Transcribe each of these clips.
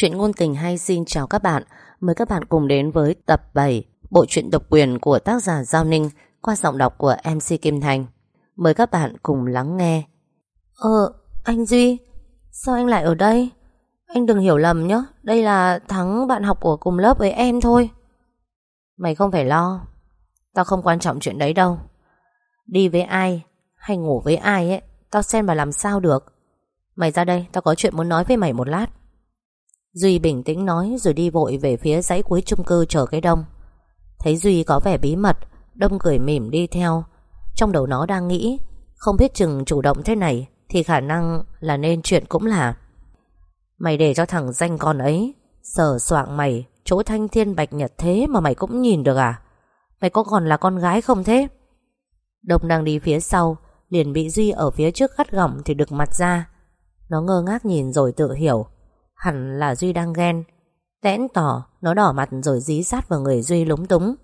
Chuyện ngôn tình hay xin chào các bạn. Mời các bạn cùng đến với tập 7 Bộ truyện độc quyền của tác giả Giao Ninh Qua giọng đọc của MC Kim Thành. Mời các bạn cùng lắng nghe. Ờ, anh Duy Sao anh lại ở đây? Anh đừng hiểu lầm nhé Đây là Thắng bạn học của cùng lớp với em thôi. Mày không phải lo Tao không quan trọng chuyện đấy đâu. Đi với ai Hay ngủ với ai ấy Tao xem mà làm sao được. Mày ra đây tao có chuyện muốn nói với mày một lát Duy bình tĩnh nói rồi đi vội về phía dãy cuối chung cư chờ cái đông. Thấy Duy có vẻ bí mật, Đông cười mỉm đi theo. Trong đầu nó đang nghĩ, Không biết chừng chủ động thế này Thì khả năng là nên chuyện cũng là. Mày để cho thằng danh con ấy, Sờ soạng mày, Chỗ thanh thiên bạch nhật thế mà mày cũng nhìn được à? Mày có còn là con gái không thế? Đông đang đi phía sau, Liền bị Duy ở phía trước gắt gỏng Thì được mặt ra. Nó ngơ ngác nhìn rồi tự hiểu. Hẳn là Duy đang ghen. Tẽn tỏ, Nó đỏ mặt rồi dí sát vào người Duy lúng túng.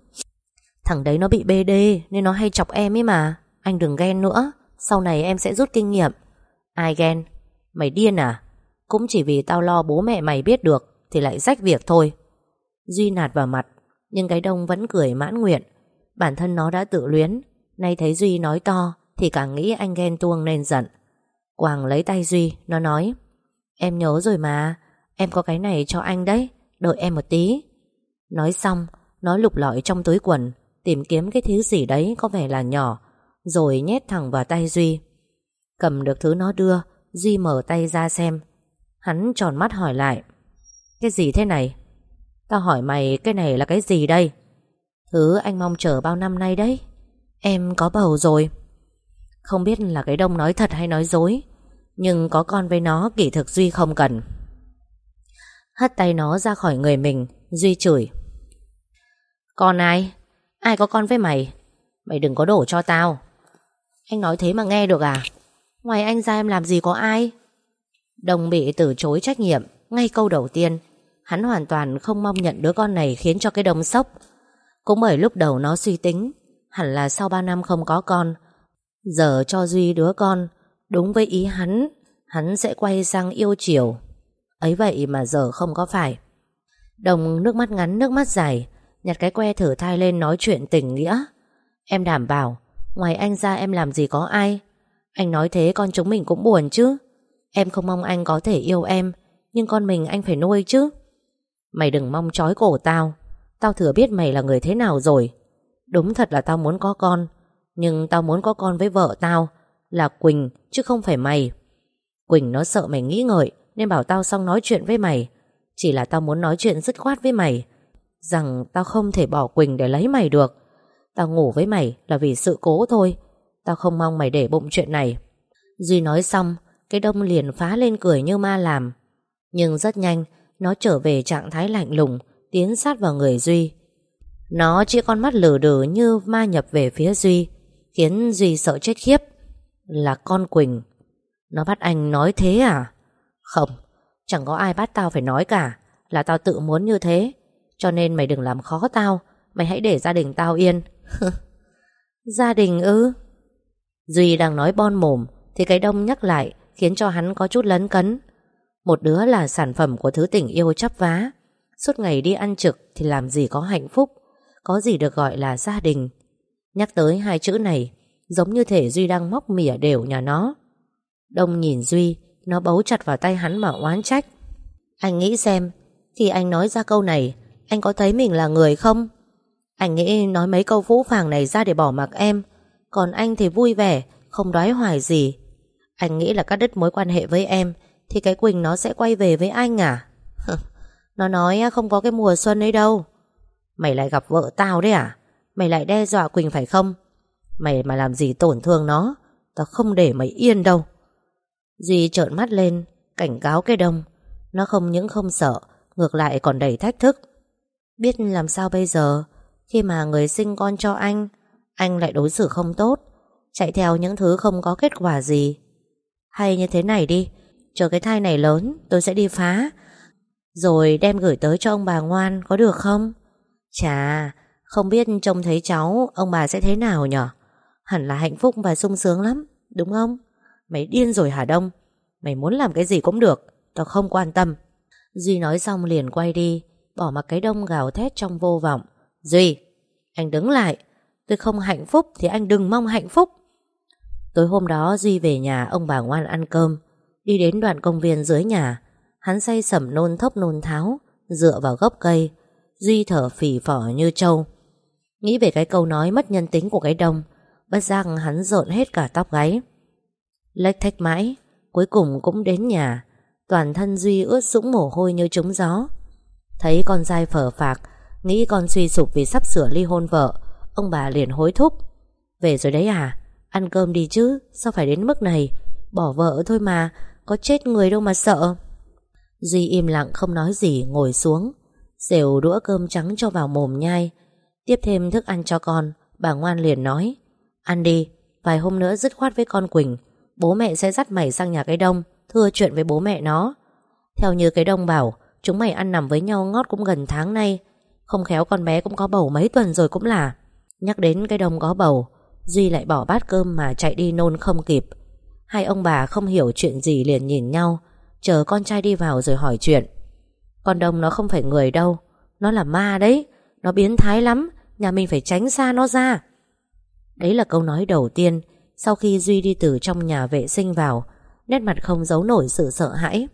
Thằng đấy nó bị BD Nên nó hay chọc em ấy mà. Anh đừng ghen nữa, Sau này em sẽ rút kinh nghiệm. Ai ghen? Mày điên à? Cũng chỉ vì tao lo bố mẹ mày biết được, Thì lại rách việc thôi. Duy nạt vào mặt, Nhưng cái đông vẫn cười mãn nguyện. Bản thân nó đã tự luyến, Nay thấy Duy nói to, Thì càng nghĩ anh ghen tuông nên giận. Quàng lấy tay Duy, Nó nói, Em nhớ rồi mà Em có cái này cho anh đấy, Đợi em một tí. Nói xong, Nó lục lọi trong túi quần, Tìm kiếm cái thứ gì đấy có vẻ là nhỏ, Rồi nhét thẳng vào tay Duy. Cầm được thứ nó đưa, Duy mở tay ra xem. Hắn tròn mắt hỏi lại, Cái gì thế này? Tao hỏi mày, cái này là cái gì đây? Thứ anh mong chờ bao năm nay đấy, Em có bầu rồi. Không biết là cái đông nói thật hay nói dối, Nhưng có con với nó kỳ thực Duy không cần. Hất tay nó ra khỏi người mình, Duy chửi Con ai? Ai có con với mày? Mày đừng có đổ cho tao Anh nói thế mà nghe được à? Ngoài anh ra em làm gì có ai? Đồng bị từ chối trách nhiệm, Ngay câu đầu tiên, Hắn hoàn toàn không mong nhận đứa con này Khiến cho cái đồng sốc Cũng bởi lúc đầu nó suy tính, Hẳn là sau 3 năm không có con, Giờ cho Duy đứa con, Đúng với ý hắn Hắn sẽ quay sang yêu chiều Ấy vậy mà giờ không có phải. Đồng nước mắt ngắn, nước mắt dài, Nhặt cái que thử thai lên nói chuyện tình nghĩa. Em đảm bảo, Ngoài anh ra em làm gì có ai. Anh nói thế con chúng mình cũng buồn chứ. Em không mong anh có thể yêu em, Nhưng con mình anh phải nuôi chứ. Mày đừng mong trói cổ tao. Tao thừa biết mày là người thế nào rồi. Đúng thật là tao muốn có con, Nhưng tao muốn có con với vợ tao Là Quỳnh, chứ không phải mày. Quỳnh nó sợ mày nghĩ ngợi nên bảo tao xong nói chuyện với mày. Chỉ là tao muốn nói chuyện dứt khoát với mày. Rằng tao không thể bỏ Quỳnh để lấy mày được. Tao ngủ với mày là vì sự cố thôi. Tao không mong mày để bụng chuyện này. Duy nói xong, Cái đông liền phá lên cười như ma làm. Nhưng rất nhanh, Nó trở về trạng thái lạnh lùng, Tiến sát vào người Duy. Nó chỉ con mắt lử đử như ma nhập về phía Duy, Khiến Duy sợ chết khiếp. Là con Quỳnh. Nó bắt anh nói thế à? Không, Chẳng có ai bắt tao phải nói cả, Là tao tự muốn như thế. Cho nên mày đừng làm khó tao, Mày hãy để gia đình tao yên. Gia đình ư? Duy đang nói bon mồm, Thì cái đông nhắc lại, Khiến cho hắn có chút lấn cấn. Một đứa là sản phẩm của thứ tình yêu chấp vá. Suốt ngày đi ăn trực Thì làm gì có hạnh phúc, Có gì được gọi là gia đình. Nhắc tới hai chữ này, Giống như thể Duy đang móc mỉa đều nhà nó. Đông nhìn Duy nó bấu chặt vào tay hắn mà oán trách. Anh nghĩ xem, Khi anh nói ra câu này, Anh có thấy mình là người không? Anh nghĩ nói mấy câu phũ phàng này ra để bỏ mặc em, Còn anh thì vui vẻ, Không đoái hoài gì. Anh nghĩ là cắt đứt mối quan hệ với em, Thì cái Quỳnh nó sẽ quay về với anh à? Nó nói không có cái mùa xuân ấy đâu. Mày lại gặp vợ tao đấy à? Mày lại đe dọa Quỳnh phải không? Mày mà làm gì tổn thương nó, Tao không để mày yên đâu. Duy trợn mắt lên, Cảnh cáo cái đông. Nó không những không sợ, Ngược lại còn đầy thách thức. Biết làm sao bây giờ? Khi mà người sinh con cho anh Anh lại đối xử không tốt, Chạy theo những thứ không có kết quả gì. Hay như thế này đi, Chờ cái thai này lớn, tôi sẽ đi phá. Rồi đem gửi tới cho ông bà ngoan, Có được không? Chà, Không biết trông thấy cháu, Ông bà sẽ thế nào nhở? Hẳn là hạnh phúc và sung sướng lắm, Đúng không? Mày điên rồi hả Đông? Mày muốn làm cái gì cũng được, Tao không quan tâm. Duy nói xong liền quay đi, Bỏ mặc cái đông gào thét trong vô vọng. Duy, Anh đứng lại, Tôi không hạnh phúc thì anh đừng mong hạnh phúc. Tối hôm đó Duy về nhà, ông bà ngoan ăn cơm. Đi đến đoạn công viên dưới nhà, Hắn say sẩm nôn thốc nôn tháo, Dựa vào gốc cây. Duy thở phì phỏ như trâu. Nghĩ về cái câu nói mất nhân tính của cái đông, Bất giác hắn rộn hết cả tóc gáy. Lách thách mãi, Cuối cùng cũng đến nhà. Toàn thân Duy ướt sũng mồ hôi như trúng gió. Thấy con dai phở phạc, Nghĩ con suy sụp vì sắp sửa ly hôn vợ, Ông bà liền hối thúc. Về rồi đấy à Ăn cơm đi chứ, Sao phải đến mức này? Bỏ vợ thôi mà, Có chết người đâu mà sợ. Duy im lặng không nói gì, ngồi xuống. Xều đũa cơm trắng cho vào mồm nhai. Tiếp thêm thức ăn cho con, Bà ngoan liền nói, Ăn đi, Vài hôm nữa dứt khoát với con Quỳnh Bố mẹ sẽ dắt mày sang nhà cái đông, Thưa chuyện với bố mẹ nó. Theo như cái đông bảo, Chúng mày ăn nằm với nhau ngót cũng gần tháng nay. Không khéo con bé cũng có bầu mấy tuần rồi cũng là. Nhắc đến cái đông có bầu, Duy lại bỏ bát cơm mà chạy đi nôn không kịp. Hai ông bà không hiểu chuyện gì liền nhìn nhau, Chờ con trai đi vào rồi hỏi chuyện. Con đông nó không phải người đâu, Nó là ma đấy, Nó biến thái lắm, Nhà mình phải tránh xa nó ra. Đấy là câu nói đầu tiên sau khi Duy đi từ trong nhà vệ sinh vào, Nét mặt không giấu nổi sự sợ hãi.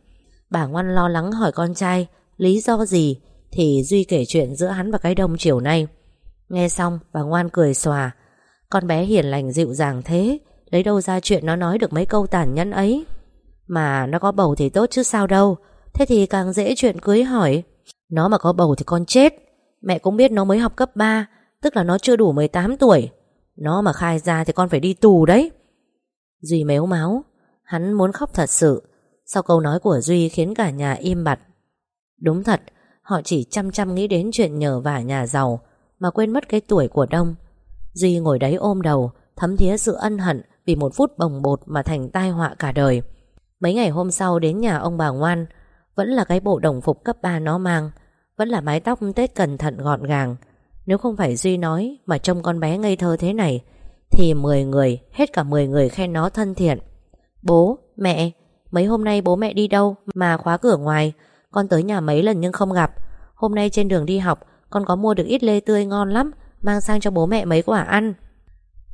Bà ngoan lo lắng hỏi con trai, Lý do gì? Thì Duy kể chuyện giữa hắn và cái đông chiều nay. Nghe xong, bà ngoan cười xòa. Con bé hiền lành dịu dàng thế, Lấy đâu ra chuyện nó nói được mấy câu tàn nhẫn ấy? Mà nó có bầu thì tốt chứ sao đâu, Thế thì càng dễ chuyện cưới hỏi. Nó mà có bầu thì con chết. Mẹ cũng biết nó mới học cấp 3 Tức là nó chưa đủ 18 tuổi. Nó mà khai ra thì con phải đi tù đấy. Duy méo máu. Hắn muốn khóc thật sự. Sau câu nói của Duy khiến cả nhà im bặt. Đúng thật, Họ chỉ chăm chăm nghĩ đến chuyện nhờ vả nhà giàu, Mà quên mất cái tuổi của Đông. Duy ngồi đấy ôm đầu, Thấm thía sự ân hận Vì một phút bồng bột mà thành tai họa cả đời. Mấy ngày hôm sau đến nhà ông bà ngoan, Vẫn là cái bộ đồng phục cấp 3 nó mang, Vẫn là mái tóc tết cẩn thận gọn gàng. Nếu không phải Duy nói Mà trông con bé ngây thơ thế này Thì 10 người, hết cả 10 người khen nó thân thiện. Bố, mẹ Mấy hôm nay bố mẹ đi đâu Mà khóa cửa ngoài? Con tới nhà mấy lần nhưng không gặp. Hôm nay trên đường đi học Con có mua được ít lê tươi ngon lắm Mang sang cho bố mẹ mấy quả ăn.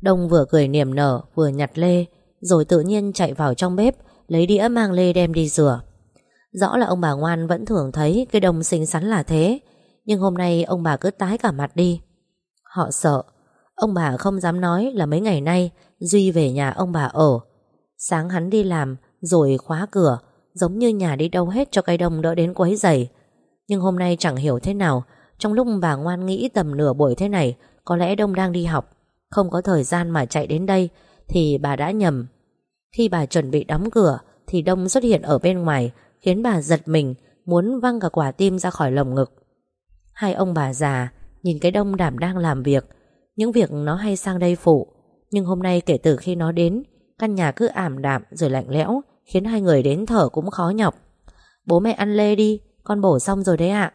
Đông vừa cười niềm nở vừa nhặt lê Rồi tự nhiên chạy vào trong bếp Lấy đĩa mang lê đem đi rửa. Rõ là ông bà ngoan vẫn thường thấy Cái đông xinh xắn là thế nhưng hôm nay ông bà cứ tái cả mặt đi. Họ sợ. Ông bà không dám nói là mấy ngày nay Duy về nhà ông bà ở. Sáng hắn đi làm, Rồi khóa cửa, Giống như nhà đi đâu hết cho cây đông đỡ đến quấy giày. Nhưng hôm nay chẳng hiểu thế nào, Trong lúc bà ngoan nghĩ tầm nửa buổi thế này, Có lẽ Đông đang đi học, Không có thời gian mà chạy đến đây, Thì bà đã nhầm. Khi bà chuẩn bị đóng cửa, Thì Đông xuất hiện ở bên ngoài, Khiến bà giật mình, Muốn văng cả quả tim ra khỏi lồng ngực. Hai ông bà già Nhìn cái Đông đảm đang làm việc. Những việc nó hay sang đây phụ. Nhưng hôm nay kể từ khi nó đến, Căn nhà cứ ảm đạm rồi lạnh lẽo, Khiến hai người đến thở cũng khó nhọc. Bố mẹ ăn lê đi, Con bổ xong rồi đấy ạ.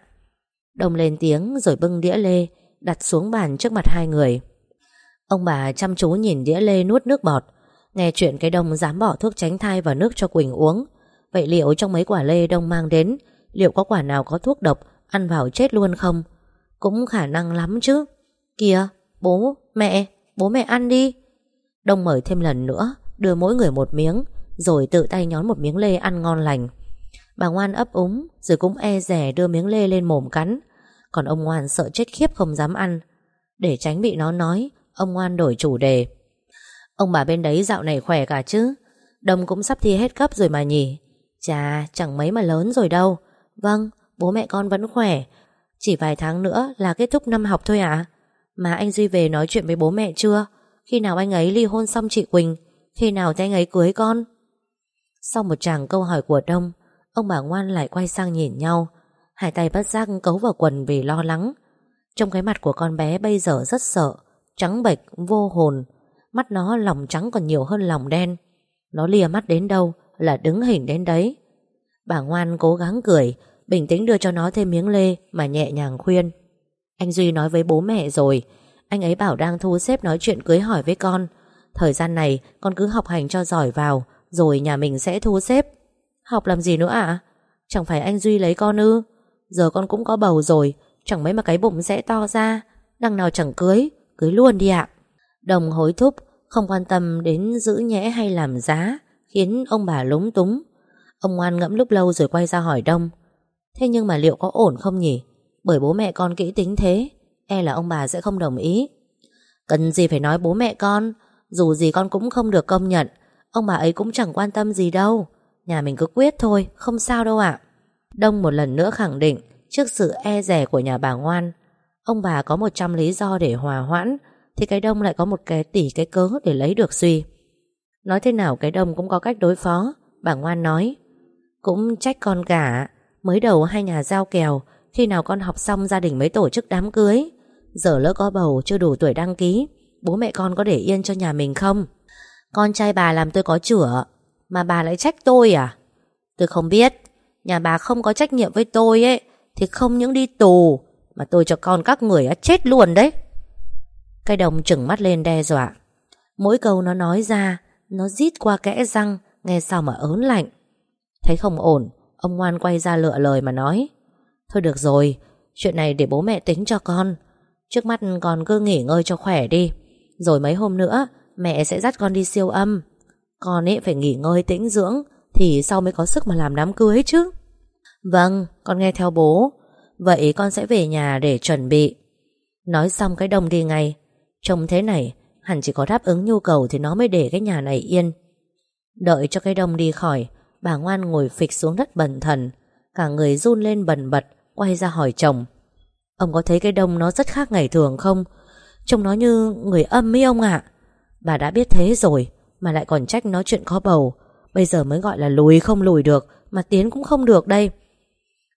Đông lên tiếng rồi bưng đĩa lê, Đặt xuống bàn trước mặt hai người. Ông bà chăm chú nhìn đĩa lê nuốt nước bọt. Nghe chuyện cái đông dám bỏ thuốc tránh thai vào nước cho Quỳnh uống. Vậy liệu trong mấy quả lê đông mang đến, Liệu có quả nào có thuốc độc Ăn vào chết luôn không? Cũng khả năng lắm chứ. Kìa, bố, mẹ Bố mẹ ăn đi. Đông mời thêm lần nữa, Đưa mỗi người một miếng, Rồi tự tay nhón một miếng lê ăn ngon lành. Bà ngoan ấp úng, Rồi cũng e rẻ đưa miếng lê lên mồm cắn. Còn ông ngoan sợ chết khiếp không dám ăn. Để tránh bị nó nói, Ông ngoan đổi chủ đề. Ông bà bên đấy dạo này khỏe cả chứ? Đông cũng sắp thi hết cấp rồi mà nhỉ? Chà, chẳng mấy mà lớn rồi đâu. Vâng bố mẹ con vẫn khỏe. Chỉ vài tháng nữa là kết thúc năm học thôi ạ. Mà anh Duy về nói chuyện với bố mẹ chưa? Khi nào anh ấy ly hôn xong chị Quỳnh khi nào thì anh ấy cưới con? Sau một tràng câu hỏi của Đông Ông bà ngoan lại quay sang nhìn nhau. Hai tay bắt giác cấu vào quần vì lo lắng. Trong cái mặt của con bé bây giờ rất sợ Trắng bệch, vô hồn. Mắt nó lòng trắng còn nhiều hơn lòng đen. Nó lìa mắt đến đâu Là đứng hình đến đấy. Bà ngoan cố gắng cười Bình tĩnh đưa cho nó thêm miếng lê Mà nhẹ nhàng khuyên. Anh Duy nói với bố mẹ rồi. Anh ấy bảo đang thu xếp nói chuyện cưới hỏi với con. Thời gian này, con cứ học hành cho giỏi vào, Rồi nhà mình sẽ thu xếp. Học làm gì nữa ạ? Chẳng phải anh Duy lấy con ư? Giờ con cũng có bầu rồi, Chẳng mấy mà cái bụng sẽ to ra. Đằng nào chẳng cưới Cưới luôn đi ạ. Đồng hối thúc, Không quan tâm đến giữ nhẽ hay làm giá, Khiến ông bà lúng túng. Ông ngoan ngẫm lúc lâu rồi quay ra hỏi Đông. Thế nhưng mà liệu có ổn không nhỉ? Bởi bố mẹ con kỹ tính thế E là ông bà sẽ không đồng ý. Cần gì phải nói bố mẹ con, Dù gì con cũng không được công nhận, Ông bà ấy cũng chẳng quan tâm gì đâu. Nhà mình cứ quyết thôi, Không sao đâu ạ. Đông một lần nữa khẳng định Trước sự e rẻ của nhà bà ngoan. Ông bà có 100 lý do để hòa hoãn, Thì cái đông lại có một cái tỷ, cái cớ Để lấy được suy. Nói thế nào cái đông cũng có cách đối phó, Bà ngoan nói. Cũng trách con cả Mới đầu hai nhà giao kèo, Khi nào con học xong gia đình mới tổ chức đám cưới. Giờ lỡ có bầu, chưa đủ tuổi đăng ký, Bố mẹ con có để yên cho nhà mình không? Con trai bà làm tôi có chữa, Mà bà lại trách tôi à? Tôi không biết. Nhà bà không có trách nhiệm với tôi ấy, Thì không những đi tù, Mà tôi cho con các người chết luôn đấy. Cây đồng trừng mắt lên đe dọa. Mỗi câu nó nói ra, Nó rít qua kẽ răng, Nghe sao mà ớn lạnh. Thấy không ổn Ông ngoan quay ra lựa lời mà nói. Thôi được rồi, Chuyện này để bố mẹ tính cho con. Trước mắt con cứ nghỉ ngơi cho khỏe đi. Rồi mấy hôm nữa, Mẹ sẽ dắt con đi siêu âm. Con ấy phải nghỉ ngơi tĩnh dưỡng, Thì sau mới có sức mà làm đám cưới chứ. Vâng con nghe theo bố. Vậy con sẽ về nhà để chuẩn bị. Nói xong cái đồng đi ngay. Trông thế này, Hẳn chỉ có đáp ứng nhu cầu Thì nó mới để cái nhà này yên. Đợi cho cái đông đi khỏi Bà ngoan ngồi phịch xuống đất bần thần. Cả người run lên bần bật, Quay ra hỏi chồng. Ông có thấy cái đông nó rất khác ngày thường không? Trông nó như người âm ấy ông ạ. Bà đã biết thế rồi, Mà lại còn trách nó chuyện có bầu. Bây giờ mới gọi là lùi không lùi được, Mà tiến cũng không được đây.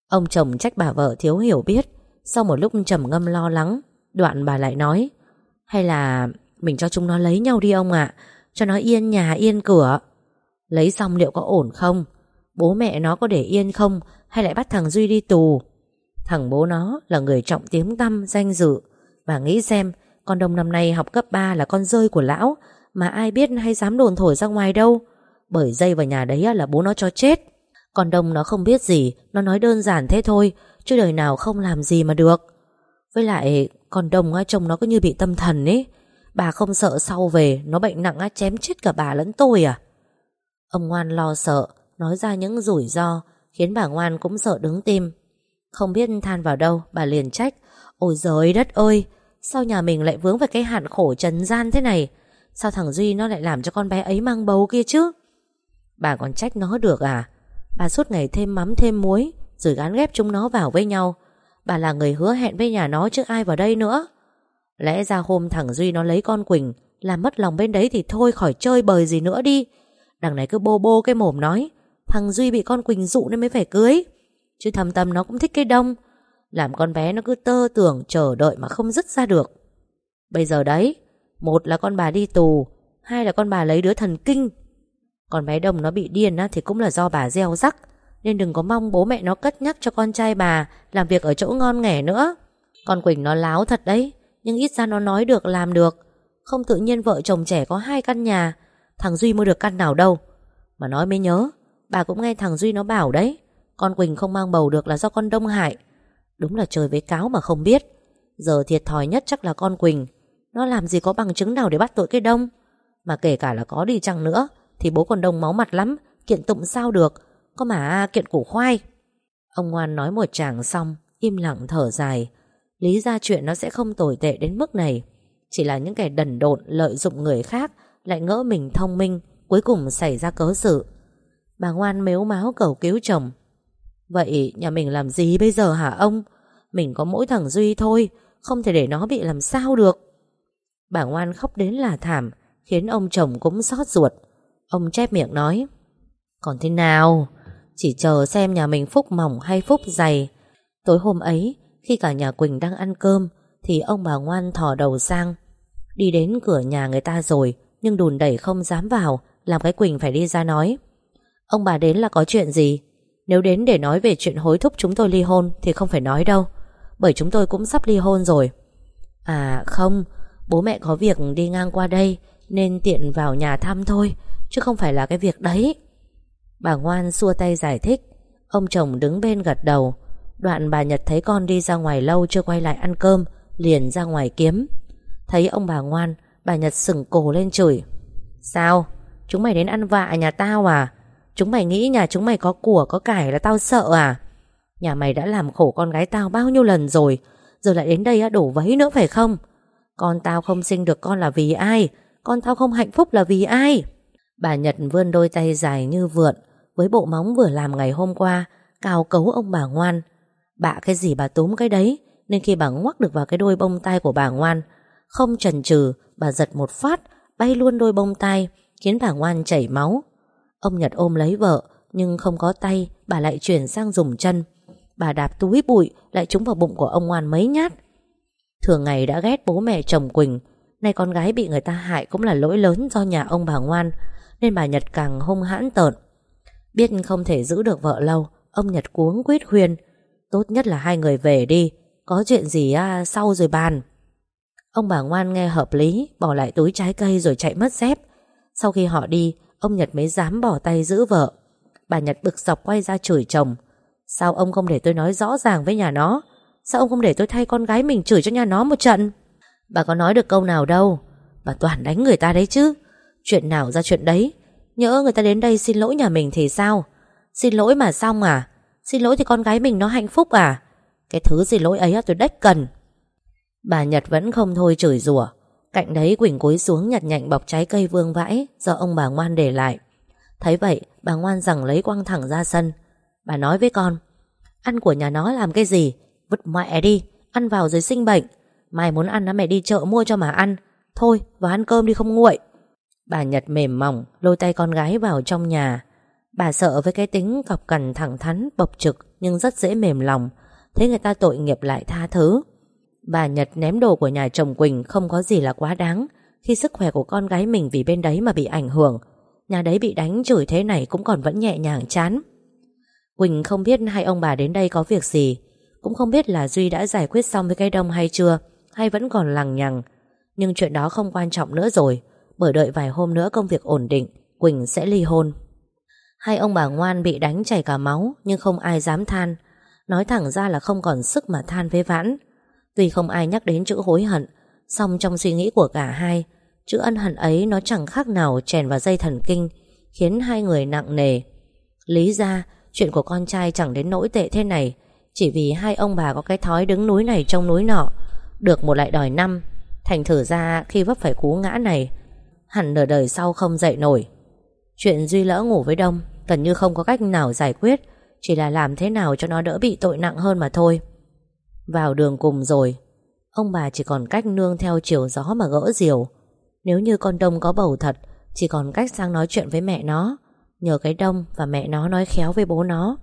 Ông chồng trách bà vợ thiếu hiểu biết. Sau một lúc trầm ngâm lo lắng, Đoạn bà lại nói, Hay là mình cho chúng nó lấy nhau đi ông ạ. Cho nó yên nhà, yên cửa. Lấy xong liệu có ổn không? Bố mẹ nó có để yên không? Hay lại bắt thằng Duy đi tù? Thằng bố nó là người trọng tiếng tăm danh dự. Bà nghĩ xem Con đông năm nay học cấp 3 là con rơi của lão Mà ai biết hay dám đồn thổi ra ngoài đâu. Bởi dây vào nhà đấy là bố nó cho chết. Con đông nó không biết gì Nó nói đơn giản thế thôi Chứ đời nào không làm gì mà được. Với lại con đông á, trông nó cứ như bị tâm thần ấy. Bà không sợ sau về Nó bệnh nặng á, chém chết cả bà lẫn tôi à. Ông ngoan lo sợ, Nói ra những rủi ro, Khiến bà ngoan cũng sợ đứng tim. Không biết than vào đâu, Bà liền trách, Ôi giời đất ơi, Sao nhà mình lại vướng vào cái hạn khổ trần gian thế này? Sao thằng Duy nó lại làm cho con bé ấy mang bầu kia chứ? Bà còn trách nó được à? Bà suốt ngày thêm mắm thêm muối, Rồi gán ghép chúng nó vào với nhau. Bà là người hứa hẹn với nhà nó chứ ai vào đây nữa. Lẽ ra hôm thằng Duy nó lấy con Quỳnh, Làm mất lòng bên đấy thì thôi khỏi chơi bời gì nữa đi. Đằng này cứ bô bô cái mồm nói. Thằng Duy bị con Quỳnh dụ nên mới phải cưới. Chứ thầm tâm nó cũng thích cái đông. Làm con bé nó cứ tơ tưởng chờ đợi mà không dứt ra được. Bây giờ đấy Một là con bà đi tù Hai là con bà lấy đứa thần kinh. Con bé đông nó bị điên á, thì cũng là do bà gieo rắc. Nên đừng có mong bố mẹ nó cất nhắc cho con trai bà Làm việc ở chỗ ngon nghẻ nữa. Con Quỳnh nó láo thật đấy Nhưng ít ra nó nói được làm được. Không tự nhiên vợ chồng trẻ có hai căn nhà Thằng Duy mua được căn nào đâu? Mà nói mới nhớ, Bà cũng nghe thằng Duy nó bảo đấy, Con Quỳnh không mang bầu được là do con Đông hại. Đúng là trời với cáo mà không biết. Giờ thiệt thòi nhất chắc là con Quỳnh. Nó làm gì có bằng chứng nào để bắt tội cái Đông? Mà kể cả là có đi chăng nữa, Thì bố con Đông máu mặt lắm, Kiện tụng sao được? Có mà kiện củ khoai. Ông ngoan nói một chàng xong, Im lặng thở dài. Lý ra chuyện nó sẽ không tồi tệ đến mức này. Chỉ là những kẻ đần độn lợi dụng người khác lại ngỡ mình thông minh, Cuối cùng xảy ra cớ sự. Bà ngoan mếu máo cầu cứu chồng. Vậy nhà mình làm gì bây giờ hả ông? Mình có mỗi thằng Duy thôi, Không thể để nó bị làm sao được. Bà ngoan khóc đến là thảm, Khiến ông chồng cũng xót ruột. Ông chép miệng nói, Còn thế nào? Chỉ chờ xem nhà mình phúc mỏng hay phúc dày. Tối hôm ấy, Khi cả nhà Quỳnh đang ăn cơm, Thì ông bà ngoan thò đầu sang. Đi đến cửa nhà người ta rồi nhưng đùn đẩy không dám vào, Làm cái Quỳnh phải đi ra nói. Ông bà đến là có chuyện gì? Nếu đến để nói về chuyện hối thúc chúng tôi ly hôn Thì không phải nói đâu, Bởi chúng tôi cũng sắp ly hôn rồi. À không, Bố mẹ có việc đi ngang qua đây, Nên tiện vào nhà thăm thôi, Chứ không phải là cái việc đấy. Bà ngoan xua tay giải thích. Ông chồng đứng bên gật đầu. Đoạn bà Nhật thấy con đi ra ngoài lâu chưa quay lại ăn cơm, Liền ra ngoài kiếm. Thấy ông bà ngoan Bà Nhật sừng cổ lên chửi Sao? Chúng mày đến ăn vạ nhà tao à? Chúng mày nghĩ nhà chúng mày có của, có cải là tao sợ à? Nhà mày đã làm khổ con gái tao bao nhiêu lần rồi, Giờ lại đến đây đổ vấy nữa phải không? Con tao không sinh được con là vì ai? Con tao không hạnh phúc là vì ai? Bà Nhật vươn đôi tay dài như vượn, Với bộ móng vừa làm ngày hôm qua Cào cấu ông bà ngoan Bạ cái gì bà túm cái đấy, Nên khi bà ngoắc được vào cái đôi bông tai của bà ngoan không chần chừ Bà giật một phát Bay luôn đôi bông tai Khiến bà ngoan chảy máu. Ông Nhật ôm lấy vợ Nhưng không có tay Bà lại chuyển sang dùng chân. Bà đạp túi bụi Lại trúng vào bụng của ông ngoan mấy nhát. Thường ngày đã ghét bố mẹ chồng Quỳnh Nay con gái bị người ta hại Cũng là lỗi lớn do nhà ông bà ngoan Nên bà Nhật càng hung hãn tợn. Biết không thể giữ được vợ lâu Ông Nhật cuống quýt khuyên Tốt nhất là hai người về đi Có chuyện gì à, sau rồi bàn. Ông bà ngoan nghe hợp lý, Bỏ lại túi trái cây rồi chạy mất dép. Sau khi họ đi, Ông Nhật mới dám bỏ tay giữ vợ. Bà Nhật bực dọc quay ra chửi chồng. Sao ông không để tôi nói rõ ràng với nhà nó? Sao ông không để tôi thay con gái mình chửi cho nhà nó một trận? Bà có nói được câu nào đâu. Bà toàn đánh người ta đấy chứ. Chuyện nào ra chuyện đấy? Nhỡ người ta đến đây xin lỗi nhà mình thì sao? Xin lỗi mà xong à? Xin lỗi thì con gái mình nó hạnh phúc à? Cái thứ xin lỗi ấy tôi đách cần. Bà Nhật vẫn không thôi chửi rủa. Cạnh đấy Quỳnh cúi xuống nhặt nhạnh bọc trái cây vương vãi Do ông bà ngoan để lại. Thấy vậy, bà ngoan rằng lấy quăng thẳng ra sân. Bà nói với con, Ăn của nhà nó làm cái gì? Vứt mẹ đi, Ăn vào rồi sinh bệnh. Mai muốn ăn nó mẹ đi chợ mua cho mà ăn. Thôi, vào ăn cơm đi không nguội. Bà Nhật mềm mỏng, Lôi tay con gái vào trong nhà. Bà sợ với cái tính cọc cằn thẳng thắn, Bộc trực nhưng rất dễ mềm lòng. Thấy người ta tội nghiệp lại tha thứ. Bà Nhật ném đồ của nhà chồng Quỳnh Không có gì là quá đáng, Khi sức khỏe của con gái mình vì bên đấy mà bị ảnh hưởng. Nhà đấy bị đánh chửi thế này Cũng còn vẫn nhẹ nhàng chán. Quỳnh không biết hai ông bà đến đây có việc gì, Cũng không biết là Duy đã giải quyết xong với cây đông hay chưa, Hay vẫn còn lằng nhằng. Nhưng chuyện đó không quan trọng nữa rồi, Bởi đợi vài hôm nữa công việc ổn định, Quỳnh sẽ ly hôn. Hai ông bà ngoan bị đánh chảy cả máu, Nhưng không ai dám than. Nói thẳng ra là không còn sức mà than với vãn. Tuy không ai nhắc đến chữ hối hận, song trong suy nghĩ của cả hai, Chữ ân hận ấy nó chẳng khác nào chèn vào dây thần kinh, Khiến hai người nặng nề. Lý ra, Chuyện của con trai chẳng đến nỗi tệ thế này, Chỉ vì hai ông bà có cái thói đứng núi này trong núi nọ. Được một lại đòi năm, Thành thử ra khi vấp phải cú ngã này, Hẳn nửa đời sau không dậy nổi. Chuyện Duy lỡ ngủ với Đông Gần như không có cách nào giải quyết, Chỉ là làm thế nào cho nó đỡ bị tội nặng hơn mà thôi. Vào đường cùng rồi. Ông bà chỉ còn cách nương theo chiều gió mà gỡ diều. Nếu như con Đông có bầu thật, Chỉ còn cách sang nói chuyện với mẹ nó. Nhờ cái Đông và mẹ nó nói khéo với bố nó.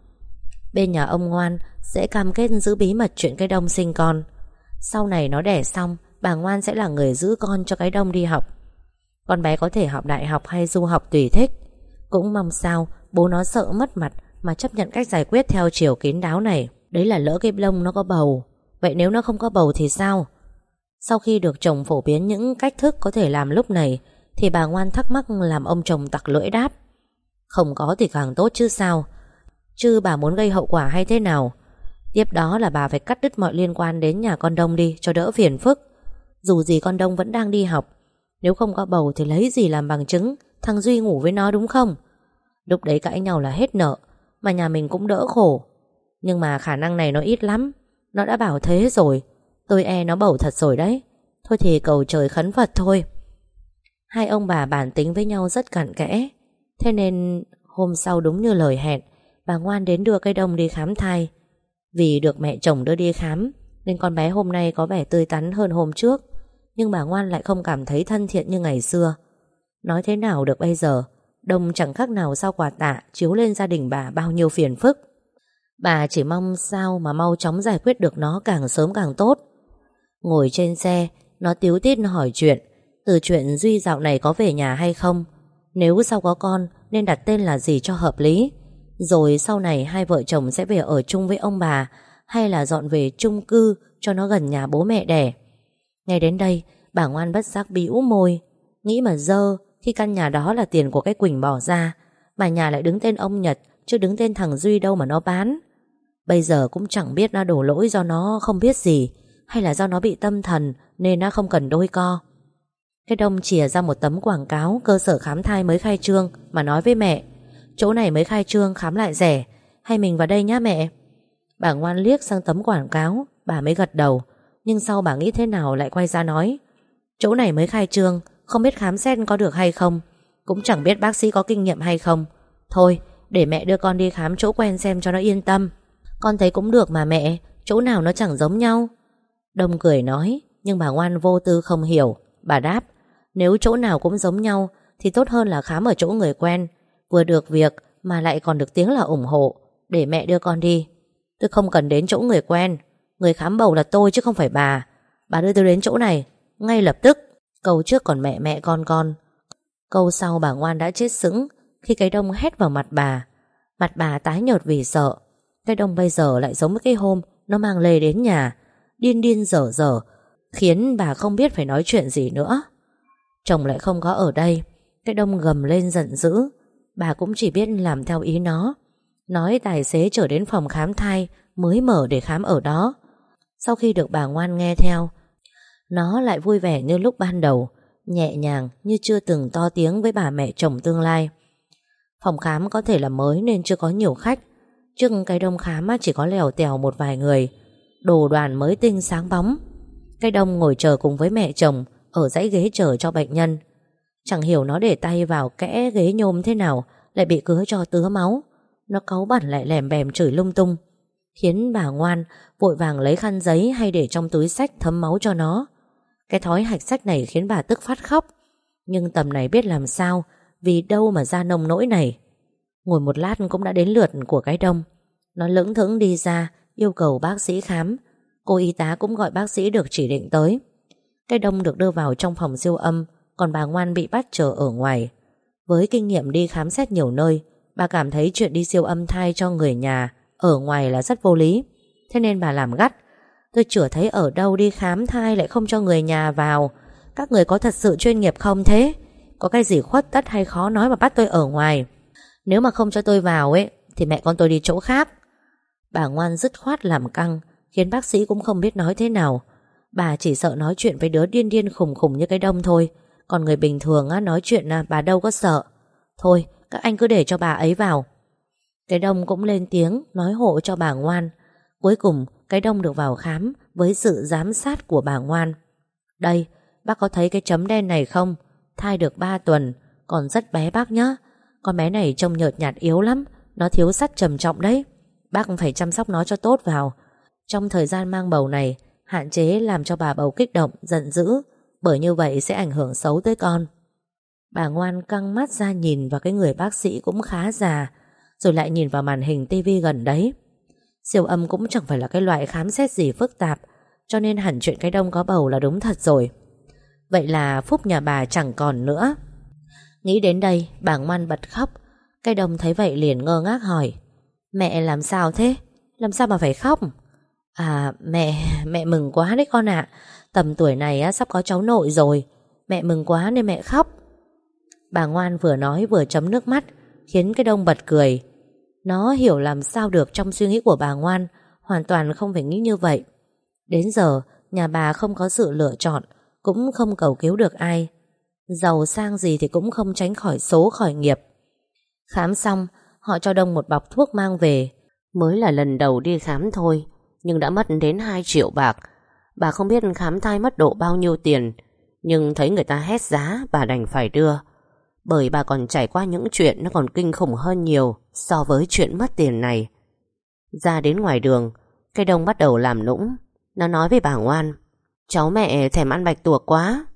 Bên nhà ông ngoan Sẽ cam kết giữ bí mật chuyện cái Đông sinh con. Sau này nó đẻ xong, Bà ngoan sẽ là người giữ con cho cái Đông đi học. Con bé có thể học đại học hay du học tùy thích. Cũng mong sao Bố nó sợ mất mặt Mà chấp nhận cách giải quyết theo chiều kín đáo này. Đấy là lỡ cái lông nó có bầu. Vậy nếu nó không có bầu thì sao? Sau khi được chồng phổ biến những cách thức Có thể làm lúc này, Thì bà ngoan thắc mắc làm ông chồng tặc lưỡi đáp. Không có thì càng tốt chứ sao? Chứ bà muốn gây hậu quả hay thế nào? Tiếp đó là bà phải cắt đứt mọi liên quan đến nhà con Đông đi, Cho đỡ phiền phức. Dù gì con Đông vẫn đang đi học, Nếu không có bầu thì lấy gì làm bằng chứng? Thằng Duy ngủ với nó đúng không? Lúc đấy cãi nhau là hết nợ, Mà nhà mình cũng đỡ khổ. Nhưng mà khả năng này nó ít lắm. Nó đã bảo thế rồi. Tôi e nó bầu thật rồi đấy. Thôi thì cầu trời khấn Phật thôi. Hai ông bà bản tính với nhau rất cặn kẽ. Thế nên hôm sau đúng như lời hẹn, Bà ngoan đến đưa cây đông đi khám thai. Vì được mẹ chồng đưa đi khám, Nên con bé hôm nay có vẻ tươi tắn hơn hôm trước. Nhưng bà ngoan lại không cảm thấy thân thiện như ngày xưa. Nói thế nào được bây giờ? Đông chẳng khác nào sau quà tạ Chiếu lên gia đình bà bao nhiêu phiền phức. Bà chỉ mong sao mà mau chóng giải quyết được nó càng sớm càng tốt. Ngồi trên xe, Nó tiếu tít hỏi chuyện, Từ chuyện Duy dạo này có về nhà hay không? Nếu sau có con, Nên đặt tên là gì cho hợp lý? Rồi sau này hai vợ chồng sẽ về ở chung với ông bà, Hay là dọn về chung cư Cho nó gần nhà bố mẹ đẻ? Ngay đến đây, Bà ngoan bất giác bĩu môi. Nghĩ mà dơ, khi căn nhà đó là tiền của cái Quỳnh bỏ ra, Mà nhà lại đứng tên ông Nhật, Chứ đứng tên thằng Duy đâu mà nó bán. Bây giờ cũng chẳng biết nó đổ lỗi do nó không biết gì, Hay là do nó bị tâm thần Nên nó không cần đôi co. Cái đông chìa ra một tấm quảng cáo Cơ sở khám thai mới khai trương Mà nói với mẹ, Chỗ này mới khai trương khám lại rẻ, Hay mình vào đây nhá mẹ. Bà ngoan liếc sang tấm quảng cáo, Bà mới gật đầu, Nhưng sau bà nghĩ thế nào lại quay ra nói, Chỗ này mới khai trương, Không biết khám xét có được hay không, Cũng chẳng biết bác sĩ có kinh nghiệm hay không. Thôi, để mẹ đưa con đi khám chỗ quen xem cho nó yên tâm. Con thấy cũng được mà mẹ, Chỗ nào nó chẳng giống nhau. Đông cười nói, Nhưng bà ngoan vô tư không hiểu. Bà đáp, Nếu chỗ nào cũng giống nhau, Thì tốt hơn là khám ở chỗ người quen. Vừa được việc mà lại còn được tiếng là ủng hộ. Để mẹ đưa con đi. Tôi không cần đến chỗ người quen. Người khám bầu là tôi chứ không phải bà. Bà đưa tôi đến chỗ này, Ngay lập tức. Câu trước còn mẹ mẹ con con. Câu sau bà ngoan đã chết sững Khi cái đông hét vào mặt bà. Mặt bà tái nhợt vì sợ. Cái đông bây giờ lại giống với cái hôm Nó mang lê đến nhà, Điên điên dở dở, Khiến bà không biết phải nói chuyện gì nữa. Chồng lại không có ở đây, Cái đông gầm lên giận dữ. Bà cũng chỉ biết làm theo ý nó, Nói tài xế trở đến phòng khám thai Mới mở để khám ở đó. Sau khi được bà ngoan nghe theo, Nó lại vui vẻ như lúc ban đầu, Nhẹ nhàng như chưa từng to tiếng với bà mẹ chồng tương lai. Phòng khám có thể là mới nên chưa có nhiều khách Trước cái đông khám chỉ có lèo tèo một vài người. Đồ đoàn mới tinh sáng bóng. Cái đông ngồi chờ cùng với mẹ chồng, Ở dãy ghế chờ cho bệnh nhân. Chẳng hiểu nó để tay vào kẽ ghế nhôm thế nào, Lại bị cứa cho tứa máu. Nó cáu bẩn lại lèm bèm chửi lung tung. Khiến bà ngoan, Vội vàng lấy khăn giấy hay để trong túi sách Thấm máu cho nó. Cái thói hạch sách này khiến bà tức phát khóc. Nhưng tầm này biết làm sao, Vì đâu mà ra nông nỗi này. Ngồi một lát cũng đã đến lượt của cái đông. Nó lững thững đi ra, Yêu cầu bác sĩ khám. Cô y tá cũng gọi bác sĩ được chỉ định tới. Cái đông được đưa vào trong phòng siêu âm, Còn bà ngoan bị bắt chờ ở ngoài. Với kinh nghiệm đi khám xét nhiều nơi, Bà cảm thấy chuyện đi siêu âm thai cho người nhà Ở ngoài là rất vô lý. Thế nên bà làm gắt. Tôi chưa thấy ở đâu đi khám thai lại không cho người nhà vào. Các người có thật sự chuyên nghiệp không thế? Có cái gì khuất tất hay khó nói mà bắt tôi ở ngoài? Nếu mà không cho tôi vào ấy Thì mẹ con tôi đi chỗ khác. Bà ngoan dứt khoát làm căng Khiến bác sĩ cũng không biết nói thế nào. Bà chỉ sợ nói chuyện với đứa điên điên khủng khủng như cái đông thôi. Còn người bình thường á, nói chuyện à, bà đâu có sợ. Thôi các anh cứ để cho bà ấy vào. Cái đông cũng lên tiếng Nói hộ cho bà ngoan. Cuối cùng cái đông được vào khám Với sự giám sát của bà ngoan. Đây bác có thấy cái chấm đen này không? Thai được 3 tuần Còn rất bé bác nhá. Con bé này trông nhợt nhạt yếu lắm Nó thiếu sắt trầm trọng đấy. Bác phải chăm sóc nó cho tốt vào. Trong thời gian mang bầu này Hạn chế làm cho bà bầu kích động, giận dữ Bởi như vậy sẽ ảnh hưởng xấu tới con. Bà ngoan căng mắt ra nhìn vào cái người bác sĩ cũng khá già Rồi lại nhìn vào màn hình tivi gần đấy. Siêu âm cũng chẳng phải là cái loại khám xét gì phức tạp Cho nên hẳn chuyện cái đông có bầu là đúng thật rồi. Vậy là phúc nhà bà chẳng còn nữa. Nghĩ đến đây bà ngoan bật khóc. Cái đồng thấy vậy liền ngơ ngác hỏi Mẹ làm sao thế? Làm sao mà phải khóc? À mẹ mẹ mừng quá đấy con ạ. Tầm tuổi này á, sắp có cháu nội rồi. Mẹ mừng quá nên mẹ khóc. Bà ngoan vừa nói vừa chấm nước mắt Khiến cái đông bật cười. Nó hiểu làm sao được trong suy nghĩ của bà ngoan Hoàn toàn không phải nghĩ như vậy. Đến giờ Nhà bà không có sự lựa chọn Cũng không cầu cứu được ai. Giàu sang gì thì cũng không tránh khỏi số khỏi nghiệp. Khám xong, Họ cho Đông một bọc thuốc mang về. Mới là lần đầu đi khám thôi, Nhưng đã mất đến 2 triệu bạc. Bà không biết khám thai mất độ bao nhiêu tiền, Nhưng thấy người ta hét giá, Bà đành phải đưa. Bởi bà còn trải qua những chuyện Nó còn kinh khủng hơn nhiều So với chuyện mất tiền này. Ra đến ngoài đường Cây đông bắt đầu làm nũng. Nó nói với bà ngoan, Cháu mẹ thèm ăn bạch tuộc quá.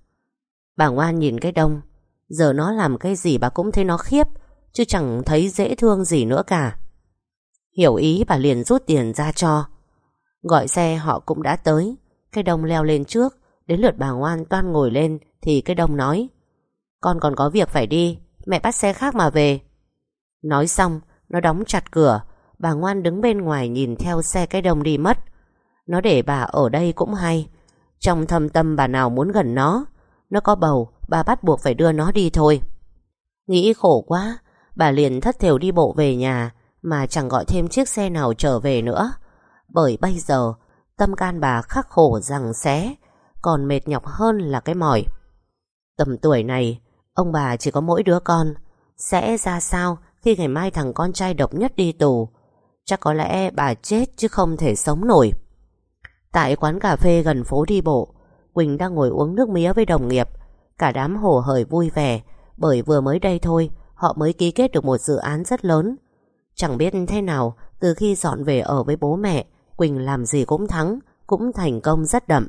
Bà ngoan nhìn cái đông. Giờ nó làm cái gì bà cũng thấy nó khiếp, Chứ chẳng thấy dễ thương gì nữa cả. Hiểu ý, bà liền rút tiền ra cho. Gọi xe, họ cũng đã tới. Cái đông leo lên trước. Đến lượt bà ngoan toan ngồi lên, Thì cái đông nói, Con còn có việc phải đi, Mẹ bắt xe khác mà về. Nói xong, nó đóng chặt cửa. Bà ngoan đứng bên ngoài nhìn theo xe cái đông đi mất. Nó để bà ở đây cũng hay. Trong thâm tâm bà nào muốn gần nó nó có bầu, Bà bắt buộc phải đưa nó đi thôi. Nghĩ khổ quá, Bà liền thất thểu đi bộ về nhà, Mà chẳng gọi thêm chiếc xe nào trở về nữa. Bởi bây giờ, Tâm can bà khắc khổ rằng xé, Còn mệt nhọc hơn là cái mỏi. Tầm tuổi này, Ông bà chỉ có mỗi đứa con. Sẽ ra sao khi ngày mai thằng con trai độc nhất đi tù? Chắc có lẽ bà chết chứ không thể sống nổi. Tại quán cà phê gần phố đi bộ Quỳnh đang ngồi uống nước mía với đồng nghiệp. Cả đám hồ hởi vui vẻ, Bởi vừa mới đây thôi, Họ mới ký kết được một dự án rất lớn. Chẳng biết thế nào, Từ khi dọn về ở với bố mẹ, Quỳnh làm gì cũng thắng, Cũng thành công rất đậm.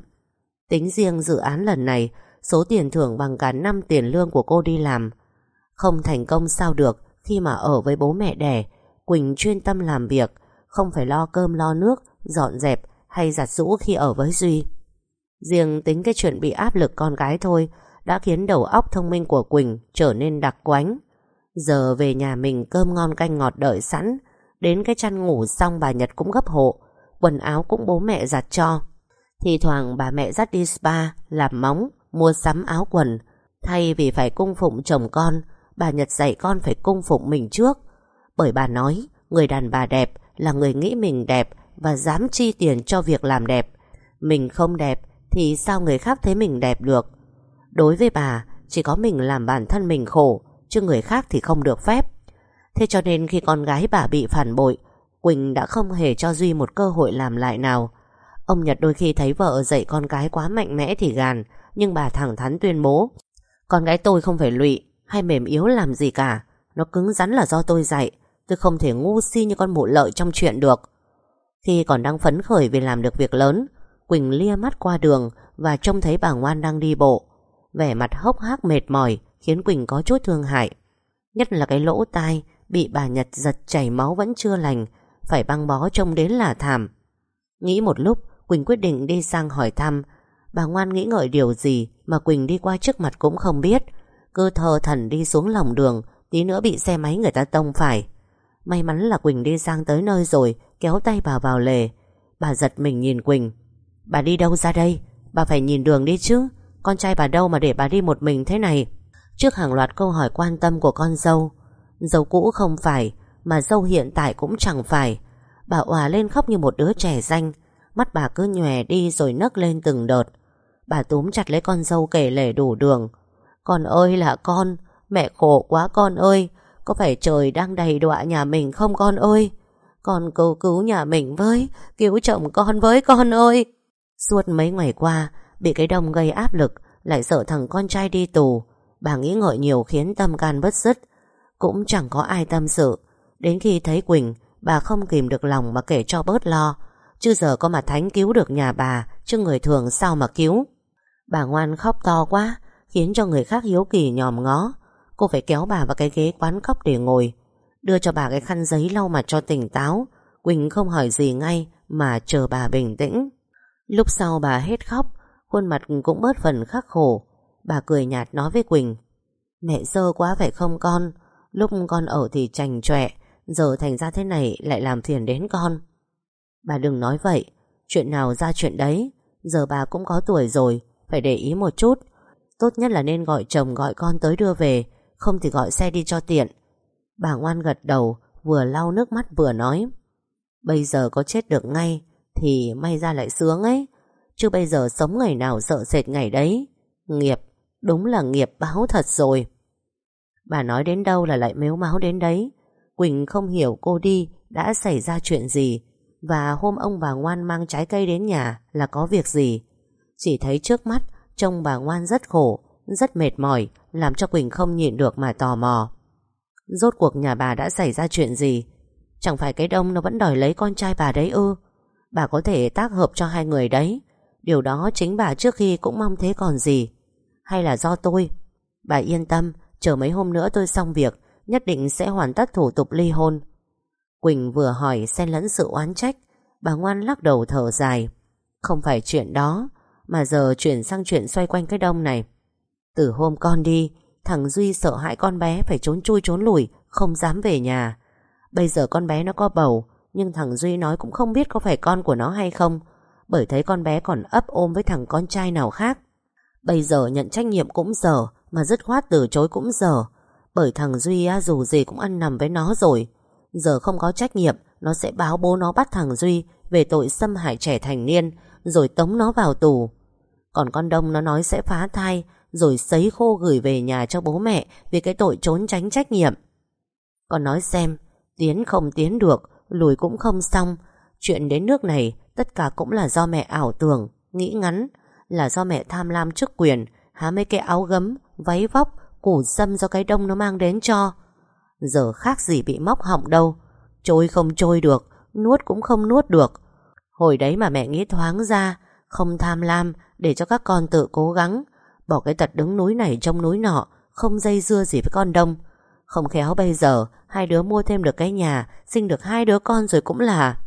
Tính riêng dự án lần này, Số tiền thưởng bằng cả năm tiền lương của cô đi làm. Không thành công sao được, Khi mà ở với bố mẹ đẻ, Quỳnh chuyên tâm làm việc, Không phải lo cơm lo nước, Dọn dẹp hay giặt rũ khi ở với Duy. Riêng tính cái chuyện bị áp lực con gái thôi Đã khiến đầu óc thông minh của Quỳnh Trở nên đặc quánh. Giờ về nhà mình cơm ngon canh ngọt đợi sẵn, Đến cái chăn ngủ xong bà Nhật cũng gấp hộ, Quần áo cũng bố mẹ giặt cho. Thì thoảng bà mẹ dắt đi spa, Làm móng, Mua sắm áo quần. Thay vì phải cung phụng chồng con, Bà Nhật dạy con phải cung phụng mình trước. Bởi bà nói, Người đàn bà đẹp là người nghĩ mình đẹp Và dám chi tiền cho việc làm đẹp. Mình không đẹp thì sao người khác thấy mình đẹp được? Đối với bà, Chỉ có mình làm bản thân mình khổ, Chứ người khác thì không được phép. Thế cho nên khi con gái bà bị phản bội, Quỳnh đã không hề cho Duy một cơ hội làm lại nào. Ông Nhật đôi khi thấy vợ dạy con gái quá mạnh mẽ thì gàn, Nhưng bà thẳng thắn tuyên bố, Con gái tôi không phải lụy, Hay mềm yếu làm gì cả. Nó cứng rắn là do tôi dạy. Tôi không thể ngu si như con mụ lợi trong chuyện được. Khi còn đang phấn khởi vì làm được việc lớn Quỳnh lia mắt qua đường Và trông thấy bà Ngoan đang đi bộ. Vẻ mặt hốc hác mệt mỏi Khiến Quỳnh có chút thương hại. Nhất là cái lỗ tai Bị bà Nhật giật chảy máu vẫn chưa lành, Phải băng bó trông đến là thảm. Nghĩ một lúc, Quỳnh quyết định đi sang hỏi thăm. Bà ngoan nghĩ ngợi điều gì Mà Quỳnh đi qua trước mặt cũng không biết. Cứ thờ thần đi xuống lòng đường, Tí nữa bị xe máy người ta tông phải. May mắn là Quỳnh đi sang tới nơi rồi, Kéo tay bà vào lề. Bà giật mình nhìn Quỳnh. Bà đi đâu ra đây? Bà phải nhìn đường đi chứ. Con trai bà đâu mà để bà đi một mình thế này? Trước hàng loạt câu hỏi quan tâm của con dâu. Dâu cũ không phải, Mà dâu hiện tại cũng chẳng phải. Bà òa lên khóc như một đứa trẻ danh. Mắt bà cứ nhòe đi rồi nấc lên từng đợt. Bà túm chặt lấy con dâu kể lể đủ đường. Con ơi là con, Mẹ khổ quá con ơi. Có phải trời đang đầy đọa nhà mình không con ơi? Con cứu cứu nhà mình với, Cứu chồng con với con ơi. Suốt mấy ngày qua, Bị cái đông gây áp lực, Lại sợ thằng con trai đi tù. Bà nghĩ ngợi nhiều khiến tâm can bất dứt Cũng chẳng có ai tâm sự. Đến khi thấy Quỳnh, Bà không kìm được lòng mà kể cho bớt lo. Chứ giờ có mà Thánh cứu được nhà bà, Chứ người thường sao mà cứu? Bà ngoan khóc to quá, Khiến cho người khác hiếu kỳ nhòm ngó. Cô phải kéo bà vào cái ghế quán khóc để ngồi. Đưa cho bà cái khăn giấy lau mặt cho tỉnh táo. Quỳnh không hỏi gì ngay, Mà chờ bà bình tĩnh. Lúc sau bà hết khóc, Khuôn mặt cũng bớt phần khắc khổ. Bà cười nhạt nói với Quỳnh, Mẹ dơ quá phải không con, Lúc con ở thì chành chọe, Giờ thành ra thế này lại làm phiền đến con. Bà đừng nói vậy, Chuyện nào ra chuyện đấy, Giờ bà cũng có tuổi rồi, Phải để ý một chút. Tốt nhất là nên gọi chồng gọi con tới đưa về, Không thì gọi xe đi cho tiện. Bà ngoan gật đầu, Vừa lau nước mắt vừa nói, Bây giờ có chết được ngay thì may ra lại sướng ấy. Chứ bây giờ sống ngày nào sợ sệt ngày đấy. Nghiệp, Đúng là nghiệp báo thật rồi. Bà nói đến đâu là lại mếu máu đến đấy. Quỳnh không hiểu cô đi Đã xảy ra chuyện gì. Và hôm ông bà ngoan mang trái cây đến nhà Là có việc gì? Chỉ thấy trước mắt Trông bà ngoan rất khổ, Rất mệt mỏi, Làm cho Quỳnh không nhịn được mà tò mò. Rốt cuộc nhà bà đã xảy ra chuyện gì? Chẳng phải cái đông nó vẫn đòi lấy con trai bà đấy ư? Bà có thể tác hợp cho hai người đấy. Điều đó chính bà trước khi cũng mong thế còn gì. Hay là do tôi? Bà yên tâm, Chờ mấy hôm nữa tôi xong việc, Nhất định sẽ hoàn tất thủ tục ly hôn. Quỳnh vừa hỏi xen lẫn sự oán trách, Bà ngoan lắc đầu thở dài. Không phải chuyện đó, Mà giờ chuyển sang chuyện xoay quanh cái đông này. Từ hôm con đi, Thằng Duy sợ hãi con bé Phải trốn chui trốn lùi Không dám về nhà. Bây giờ con bé nó có bầu nhưng thằng Duy nói cũng không biết có phải con của nó hay không Bởi thấy con bé còn ấp ôm với thằng con trai nào khác. Bây giờ nhận trách nhiệm cũng dở Mà dứt khoát từ chối cũng dở Bởi thằng Duy á, dù gì cũng ăn nằm với nó rồi. Giờ không có trách nhiệm Nó sẽ báo bố nó bắt thằng Duy Về tội xâm hại trẻ thành niên Rồi tống nó vào tù. Còn con Đông nó nói sẽ phá thai Rồi sấy khô gửi về nhà cho bố mẹ Vì cái tội trốn tránh trách nhiệm. Còn nói xem Tiến không tiến được Lùi cũng không xong. Chuyện đến nước này, Tất cả cũng là do mẹ ảo tưởng, Nghĩ ngắn, Là do mẹ tham lam chức quyền, Há mấy cái áo gấm, Váy vóc, Củ dâm do cái đông nó mang đến cho. Giờ khác gì bị móc họng đâu, Trôi không trôi được, Nuốt cũng không nuốt được. Hồi đấy mà mẹ nghĩ thoáng ra, Không tham lam để cho các con tự cố gắng, Bỏ cái tật đứng núi này trong núi nọ, Không dây dưa gì với con đông. Không khéo bây giờ, Hai đứa mua thêm được cái nhà, Sinh được hai đứa con rồi cũng là.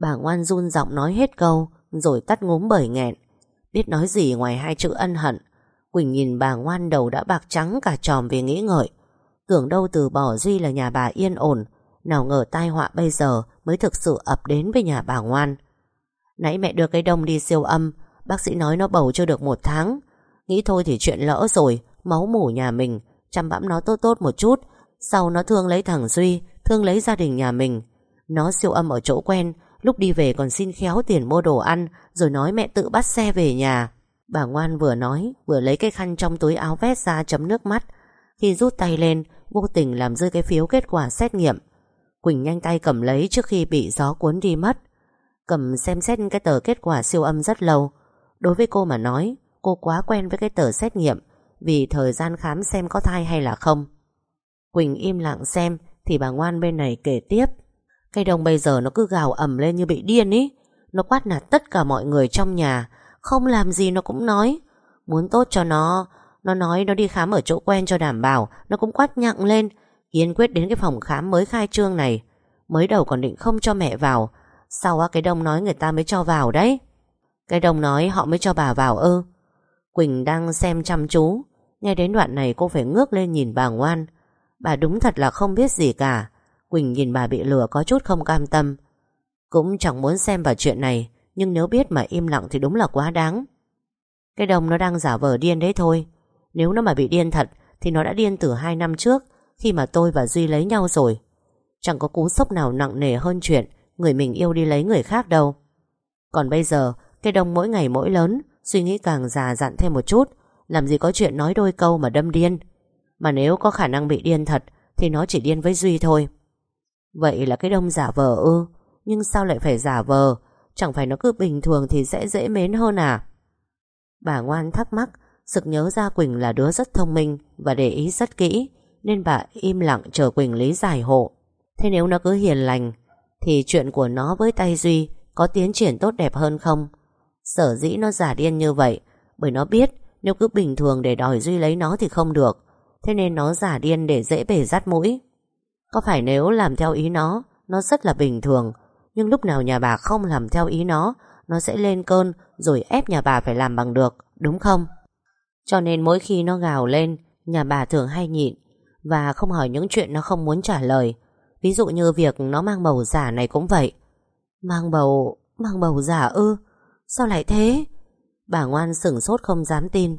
Bà ngoan run giọng nói hết câu, Rồi tắt ngúm bởi nghẹn. Biết nói gì ngoài hai chữ ân hận. Quỳnh nhìn bà ngoan đầu đã bạc trắng cả tròm vì nghĩ ngợi. Tưởng đâu từ bỏ Duy là nhà bà yên ổn, Nào ngờ tai họa bây giờ Mới thực sự ập đến với nhà bà ngoan. Nãy mẹ đưa cái đông đi siêu âm, Bác sĩ nói nó bầu chưa được một tháng. Nghĩ thôi thì chuyện lỡ rồi, Máu mủ nhà mình Chăm bẵm nó tốt tốt một chút. Sau nó thương lấy thằng Duy, Thương lấy gia đình nhà mình. Nó siêu âm ở chỗ quen, Lúc đi về còn xin khéo tiền mua đồ ăn, Rồi nói mẹ tự bắt xe về nhà. Bà ngoan vừa nói, Vừa lấy cái khăn trong túi áo vest ra chấm nước mắt. Khi rút tay lên, Vô tình làm rơi cái phiếu kết quả xét nghiệm. Quỳnh nhanh tay cầm lấy trước khi bị gió cuốn đi mất. Cầm xem xét cái tờ kết quả siêu âm rất lâu. Đối với cô mà nói, Cô quá quen với cái tờ xét nghiệm. Vì thời gian khám xem có thai hay là không. Quỳnh im lặng xem, Thì bà ngoan bên này kể tiếp. Cây đồng bây giờ nó cứ gào ẩm lên như bị điên ý. Nó quát nạt tất cả mọi người trong nhà. Không làm gì nó cũng nói. Muốn tốt cho nó Nó nói nó đi khám ở chỗ quen cho đảm bảo. Nó cũng quát nhặng lên. Kiên quyết đến cái phòng khám mới khai trương này. Mới đầu còn định không cho mẹ vào. Sau á, cái đông nói người ta mới cho vào đấy. Cái đông nói họ mới cho bà vào ư. Quỳnh đang xem chăm chú. Nghe đến đoạn này cô phải ngước lên nhìn bà ngoan. Bà đúng thật là không biết gì cả. Quỳnh nhìn bà bị lừa có chút không cam tâm. Cũng chẳng muốn xem vào chuyện này, Nhưng nếu biết mà im lặng thì đúng là quá đáng. Cái đồng nó đang giả vờ điên đấy thôi. Nếu nó mà bị điên thật, Thì nó đã điên từ hai năm trước, Khi mà tôi và Duy lấy nhau rồi. Chẳng có cú sốc nào nặng nề hơn chuyện Người mình yêu đi lấy người khác đâu. Còn bây giờ, Cái đồng mỗi ngày mỗi lớn, Suy nghĩ càng già dặn thêm một chút làm gì có chuyện nói đôi câu mà đâm điên. Mà nếu có khả năng bị điên thật, Thì nó chỉ điên với Duy thôi. Vậy là cái đông giả vờ ư? Nhưng sao lại phải giả vờ? Chẳng phải nó cứ bình thường thì sẽ dễ mến hơn à? Bà ngoan thắc mắc, Sực nhớ ra Quỳnh là đứa rất thông minh Và để ý rất kỹ, Nên bà im lặng chờ Quỳnh lý giải hộ. Thế nếu nó cứ hiền lành, Thì chuyện của nó với tay Duy Có tiến triển tốt đẹp hơn không? Sở dĩ nó giả điên như vậy, Bởi nó biết nếu cứ bình thường để đòi Duy lấy nó thì không được. Thế nên nó giả điên để dễ bể rát mũi. Có phải nếu làm theo ý nó Nó rất là bình thường. Nhưng lúc nào nhà bà không làm theo ý nó Nó sẽ lên cơn Rồi ép nhà bà phải làm bằng được, Đúng không? Cho nên mỗi khi nó gào lên, Nhà bà thường hay nhịn Và không hỏi những chuyện nó không muốn trả lời. Ví dụ như việc nó mang bầu giả này cũng vậy. Mang bầu Mang bầu giả ư? Sao lại thế? Bà ngoan sửng sốt không dám tin.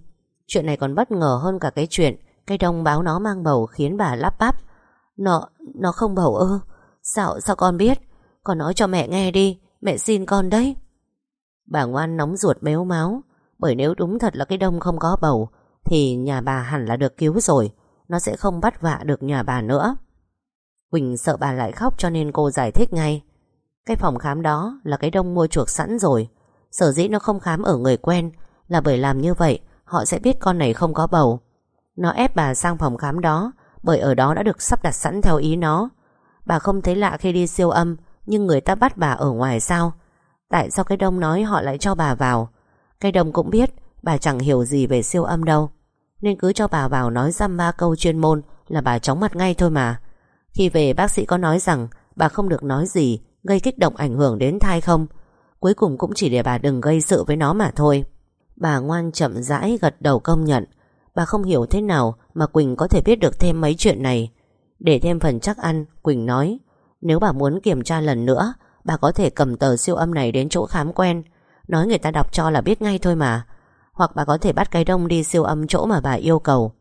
Chuyện này còn bất ngờ hơn cả cái chuyện Cây đông báo nó mang bầu khiến bà lắp bắp. Nó, nó không bầu ơ Sao, sao con biết? Con nói cho mẹ nghe đi. Mẹ xin con đấy. Bà ngoan nóng ruột béo máu. Bởi nếu đúng thật là cái đông không có bầu Thì nhà bà hẳn là được cứu rồi. Nó sẽ không bắt vạ được nhà bà nữa. Quỳnh sợ bà lại khóc cho nên cô giải thích ngay. Cái phòng khám đó là cái đông mua chuộc sẵn rồi. Sở dĩ nó không khám ở người quen Là bởi làm như vậy, Họ sẽ biết con này không có bầu. Nó ép bà sang phòng khám đó, bởi ở đó đã được sắp đặt sẵn theo ý nó. Bà không thấy lạ khi đi siêu âm, Nhưng người ta bắt bà ở ngoài sao? Tại sao cái đông nói họ lại cho bà vào? Cái đông cũng biết, Bà chẳng hiểu gì về siêu âm đâu. Nên cứ cho bà vào nói dăm ba câu chuyên môn Là bà chóng mặt ngay thôi mà. Khi về bác sĩ có nói rằng Bà không được nói gì, Gây kích động ảnh hưởng đến thai không? Cuối cùng cũng chỉ để bà đừng gây sự với nó mà thôi. Bà ngoan chậm rãi gật đầu công nhận. Bà không hiểu thế nào mà Quỳnh có thể biết được thêm mấy chuyện này. Để thêm phần chắc ăn, Quỳnh nói Nếu bà muốn kiểm tra lần nữa Bà có thể cầm tờ siêu âm này đến chỗ khám quen. Nói người ta đọc cho là biết ngay thôi mà. Hoặc bà có thể bắt cái đông đi siêu âm chỗ mà bà yêu cầu.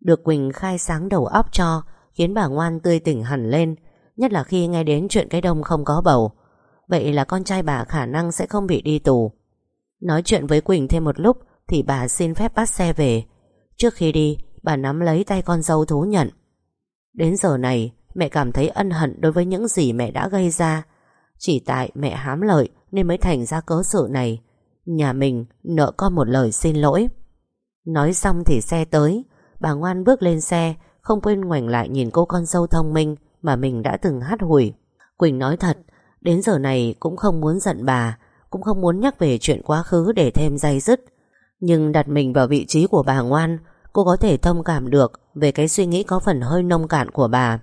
Được Quỳnh khai sáng đầu óc cho Khiến bà ngoan tươi tỉnh hẳn lên Nhất là khi nghe đến chuyện cái đông không có bầu. Vậy là con trai bà khả năng sẽ không bị đi tù. Nói chuyện với Quỳnh thêm một lúc Thì bà xin phép bắt xe về. Trước khi đi, Bà nắm lấy tay con dâu thú nhận. Đến giờ này, Mẹ cảm thấy ân hận đối với những gì mẹ đã gây ra. Chỉ tại mẹ hám lợi Nên mới thành ra cớ sự này. Nhà mình nợ con một lời xin lỗi. Nói xong thì xe tới. Bà ngoan bước lên xe, Không quên ngoảnh lại nhìn cô con dâu thông minh Mà mình đã từng hát hủi. Quỳnh nói thật Đến giờ này cũng không muốn giận bà Cũng không muốn nhắc về chuyện quá khứ để thêm dây dứt. Nhưng đặt mình vào vị trí của bà ngoan Cô có thể thông cảm được Về cái suy nghĩ có phần hơi nông cạn của bà.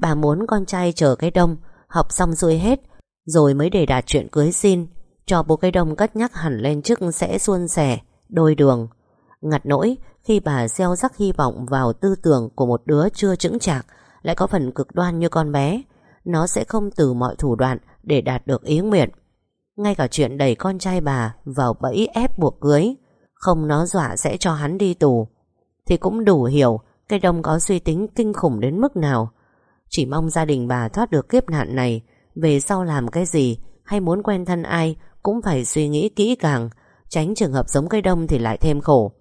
Bà muốn con trai chờ cái đông Học xong xuôi hết Rồi mới để đạt chuyện cưới xin. Cho bố cái đông cất nhắc hẳn lên trước sẽ suôn sẻ Đôi đường. Ngặt nỗi khi bà gieo rắc hy vọng vào tư tưởng của một đứa chưa chững chạc lại có phần cực đoan như con bé, nó sẽ không từ mọi thủ đoạn để đạt được ý nguyện. Ngay cả chuyện đẩy con trai bà vào bẫy ép buộc cưới, không nó dọa sẽ cho hắn đi tù, thì cũng đủ hiểu cây đông có suy tính kinh khủng đến mức nào. Chỉ mong gia đình bà thoát được kiếp nạn này, về sau làm cái gì hay muốn quen thân ai cũng phải suy nghĩ kỹ càng, tránh trường hợp giống cây đông thì lại thêm khổ.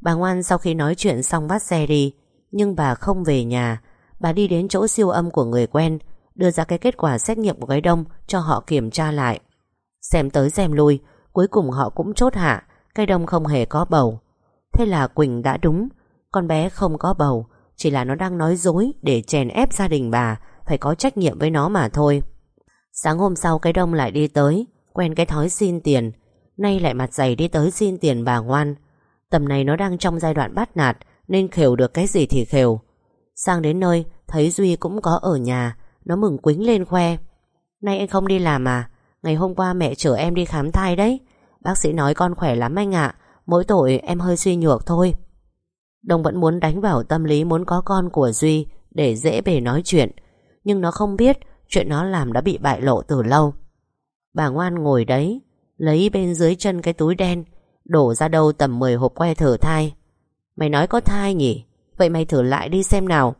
Bà ngoan sau khi nói chuyện xong bắt xe đi Nhưng bà không về nhà Bà đi đến chỗ siêu âm của người quen Đưa ra cái kết quả xét nghiệm của cái đông Cho họ kiểm tra lại. Xem tới xem lui, Cuối cùng họ cũng chốt hạ Cây đông không hề có bầu. Thế là Quỳnh đã đúng, Con bé không có bầu, Chỉ là nó đang nói dối để chèn ép gia đình bà, Phải có trách nhiệm với nó mà thôi. Sáng hôm sau cái đông lại đi tới, Quen cái thói xin tiền, Nay lại mặt dày đi tới xin tiền bà ngoan. Tầm này nó đang trong giai đoạn bắt nạt, Nên khều được cái gì thì khều. Sang đến nơi, Thấy Duy cũng có ở nhà nó mừng quính lên khoe. Nay anh không đi làm à? Ngày hôm qua mẹ chở em đi khám thai đấy. Bác sĩ nói con khỏe lắm anh ạ. Mỗi tội em hơi suy nhược thôi. Đồng vẫn muốn đánh vào tâm lý Muốn có con của Duy Để dễ bề nói chuyện. Nhưng nó không biết Chuyện nó làm đã bị bại lộ từ lâu. Bà ngoan ngồi đấy, Lấy bên dưới chân cái túi đen, Đổ ra đâu tầm 10 hộp que thử thai. Mày nói có thai nhỉ? Vậy mày thử lại đi xem nào.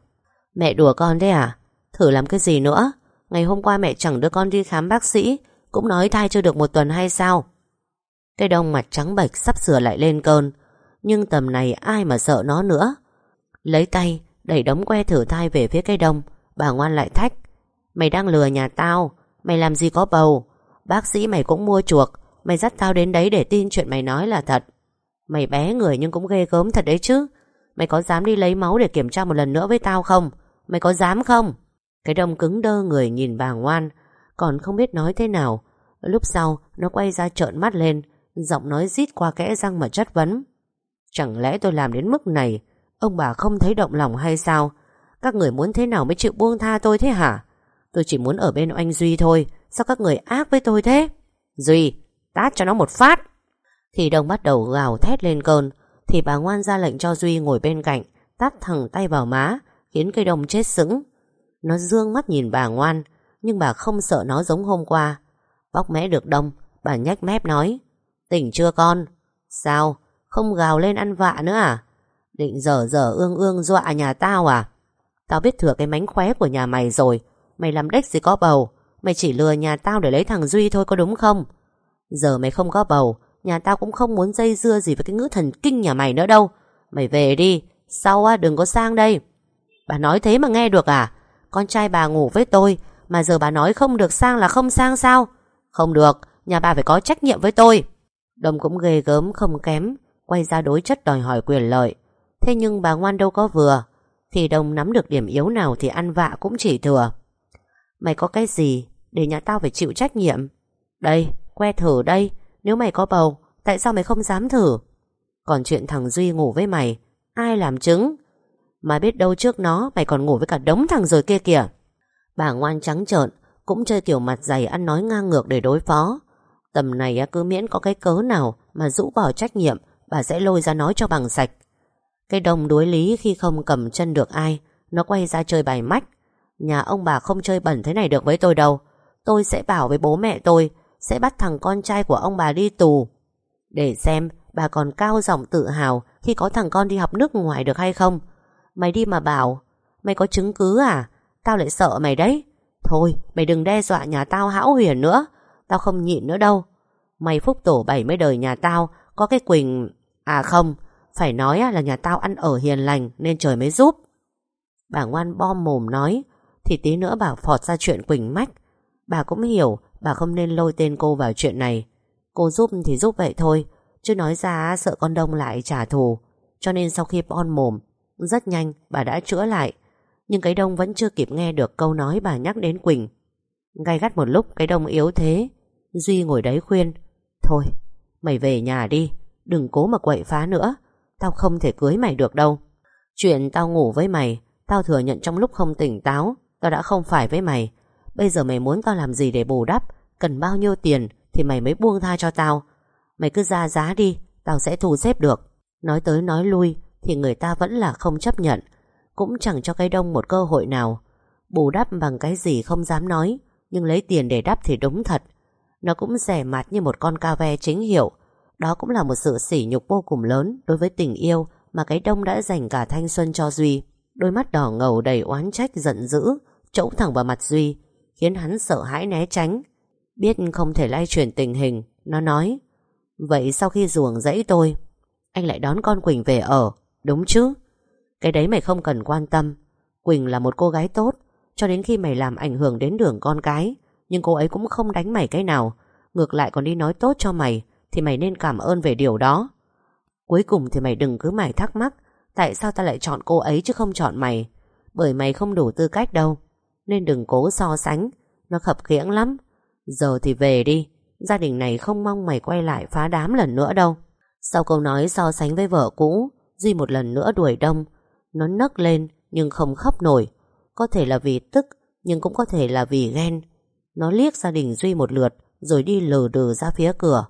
Mẹ đùa con đấy à? Thử làm cái gì nữa? Ngày hôm qua mẹ chẳng đưa con đi khám bác sĩ, Cũng nói thai chưa được một tuần hay sao? Cây đông mặt trắng bệch Sắp sửa lại lên cơn, Nhưng tầm này ai mà sợ nó nữa? Lấy tay, đẩy đống que thử thai về phía cây đông, Bà ngoan lại thách. Mày đang lừa nhà tao, Mày làm gì có bầu? Bác sĩ mày cũng mua chuộc, Mày dắt tao đến đấy để tin chuyện mày nói là thật. Mày bé người nhưng cũng ghê gớm thật đấy chứ. Mày có dám đi lấy máu để kiểm tra một lần nữa với tao không? Mày có dám không? Cái đông cứng đơ người nhìn bà ngoan, Còn không biết nói thế nào. Lúc sau, nó quay ra trợn mắt lên, Giọng nói rít qua kẽ răng mà chất vấn. Chẳng lẽ tôi làm đến mức này, Ông bà không thấy động lòng hay sao? Các người muốn thế nào mới chịu buông tha tôi thế hả? Tôi chỉ muốn ở bên anh Duy thôi, Sao các người ác với tôi thế? Duy, Tát cho nó một phát! Thì đồng bắt đầu gào thét lên cơn, Thì bà ngoan ra lệnh cho Duy ngồi bên cạnh, Tát thẳng tay vào má, Khiến cây đồng chết sững. Nó dương mắt nhìn bà ngoan, Nhưng bà không sợ nó giống hôm qua. Bóc mẽ được đông, Bà nhách mép nói, Tỉnh chưa con? Sao? Không gào lên ăn vạ nữa à? Định dở dở ương ương dọa nhà tao à? Tao biết thừa cái mánh khóe của nhà mày rồi, Mày làm đếch gì có bầu, Mày chỉ lừa nhà tao để lấy thằng Duy thôi có đúng không? Giờ mày không có bầu, Nhà tao cũng không muốn dây dưa gì với cái ngữ thần kinh nhà mày nữa đâu. Mày về đi, Sau á, đừng có sang đây. Bà nói thế mà nghe được à? Con trai bà ngủ với tôi, Mà giờ bà nói không được sang là không sang sao? Không được, Nhà bà phải có trách nhiệm với tôi. Đồng cũng ghê gớm, không kém, Quay ra đối chất đòi hỏi quyền lợi. Thế nhưng bà ngoan đâu có vừa, Thì đồng nắm được điểm yếu nào Thì ăn vạ cũng chỉ thừa. Mày có cái gì để nhà tao phải chịu trách nhiệm? Đây, Que thử đây, Nếu mày có bầu, Tại sao mày không dám thử? Còn chuyện thằng Duy ngủ với mày, Ai làm chứng? Mà biết đâu trước nó Mày còn ngủ với cả đống thằng rồi kia kìa. Bà ngoan trắng trợn, Cũng chơi kiểu mặt dày ăn nói ngang ngược để đối phó. Tầm này cứ miễn có cái cớ nào Mà rũ bỏ trách nhiệm, Bà sẽ lôi ra nói cho bằng sạch. Cái đồng đối lý khi không cầm chân được ai, Nó quay ra chơi bài mách. Nhà ông bà không chơi bẩn thế này được với tôi đâu. Tôi sẽ bảo với bố mẹ tôi, sẽ bắt thằng con trai của ông bà đi tù. Để xem bà còn cao giọng tự hào khi có thằng con đi học nước ngoài được hay không. Mày đi mà bảo, mày có chứng cứ à? Tao lại sợ mày đấy. Thôi mày đừng đe dọa nhà tao hão huyền nữa Tao không nhịn nữa đâu. Mày phúc tổ 70 đời nhà tao Có cái Quỳnh À không Phải nói là nhà tao ăn ở hiền lành Nên trời mới giúp. Bà ngoan bom mồm nói Thì tí nữa bà phọt ra chuyện Quỳnh mách. Bà cũng hiểu Bà không nên lôi tên cô vào chuyện này. Cô giúp thì giúp vậy thôi Chứ nói ra sợ con đông lại trả thù. Cho nên sau khi bon mồm rất nhanh, bà đã chữa lại. Nhưng cái đông vẫn chưa kịp nghe được câu nói bà nhắc đến Quỳnh. Gai gắt một lúc, cái đông yếu thế. Duy ngồi đấy khuyên, Thôi, mày về nhà đi, Đừng cố mà quậy phá nữa. Tao không thể cưới mày được đâu. Chuyện tao ngủ với mày, Tao thừa nhận trong lúc không tỉnh táo, Tao đã không phải với mày. Bây giờ mày muốn tao làm gì để bù đắp? Cần bao nhiêu tiền Thì mày mới buông tha cho tao? Mày cứ ra giá đi, Tao sẽ thu xếp được. Nói tới nói lui thì người ta vẫn là không chấp nhận, Cũng chẳng cho cái đông một cơ hội nào. Bù đắp bằng cái gì không dám nói, Nhưng lấy tiền để đắp thì đúng thật. Nó cũng rẻ mạt như một con ca ve chính hiệu. Đó cũng là một sự sỉ nhục vô cùng lớn Đối với tình yêu Mà cái đông đã dành cả thanh xuân cho Duy. Đôi mắt đỏ ngầu đầy oán trách, giận dữ, Trỗng thẳng vào mặt Duy, Khiến hắn sợ hãi né tránh. Biết không thể lay chuyển tình hình, Nó nói, Vậy sau khi ruồng dãy tôi, Anh lại đón con Quỳnh về ở. Đúng chứ. Cái đấy mày không cần quan tâm. Quỳnh là một cô gái tốt. Cho đến khi mày làm ảnh hưởng đến đường con cái, Nhưng cô ấy cũng không đánh mày cái nào. Ngược lại còn đi nói tốt cho mày, Thì mày nên cảm ơn về điều đó. Cuối cùng thì mày đừng cứ mày thắc mắc, Tại sao ta lại chọn cô ấy chứ không chọn mày? Bởi mày không đủ tư cách đâu. Nên đừng cố so sánh. Nó khập khiễng lắm. Giờ thì về đi. Gia đình này không mong mày quay lại phá đám lần nữa đâu. Sau câu nói so sánh với vợ cũ Duy một lần nữa đuổi đông. Nó nấc lên, nhưng không khóc nổi. Có thể là vì tức, Nhưng cũng có thể là vì ghen. Nó liếc gia đình Duy một lượt, Rồi đi lừ đừ ra phía cửa.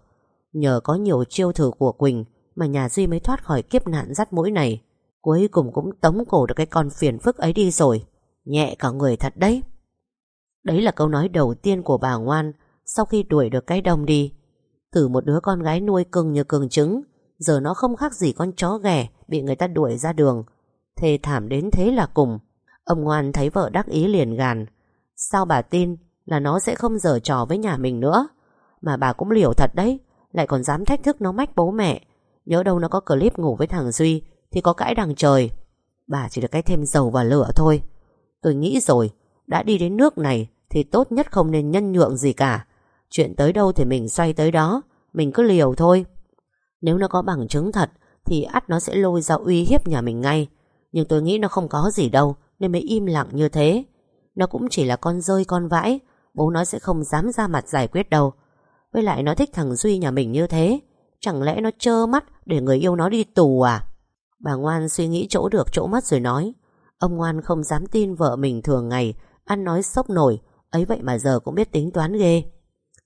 Nhờ có nhiều chiêu thử của Quỳnh Mà nhà Duy mới thoát khỏi kiếp nạn dắt mũi này. Cuối cùng cũng tống cổ được cái con phiền phức ấy đi rồi. Nhẹ cả người thật đấy. Đấy là câu nói đầu tiên của bà ngoan Sau khi đuổi được cái đông đi. Từ một đứa con gái nuôi cưng như cưng trứng Giờ nó không khác gì con chó ghẻ Bị người ta đuổi ra đường. Thề thảm đến thế là cùng. Ông ngoan thấy vợ đắc ý liền gàn. Sao bà tin là nó sẽ không giở trò với nhà mình nữa? Mà bà cũng liều thật đấy, Lại còn dám thách thức nó mách bố mẹ. Nhớ đâu nó có clip ngủ với thằng Duy Thì có cãi đằng trời. Bà chỉ được cái thêm dầu và lửa thôi. Tôi nghĩ rồi, Đã đi đến nước này Thì tốt nhất không nên nhân nhượng gì cả. Chuyện tới đâu thì mình xoay tới đó, Mình cứ liều thôi. Nếu nó có bằng chứng thật, Thì ắt nó sẽ lôi ra uy hiếp nhà mình ngay. Nhưng tôi nghĩ nó không có gì đâu, Nên mới im lặng như thế. Nó cũng chỉ là con rơi con vãi, Bố nó sẽ không dám ra mặt giải quyết đâu. Với lại nó thích thằng Duy nhà mình như thế, Chẳng lẽ nó trơ mắt Để người yêu nó đi tù à? Bà ngoan suy nghĩ chỗ được chỗ mất rồi nói. Ông ngoan không dám tin vợ mình thường ngày Ăn nói sốc nổi, Ấy vậy mà giờ cũng biết tính toán ghê.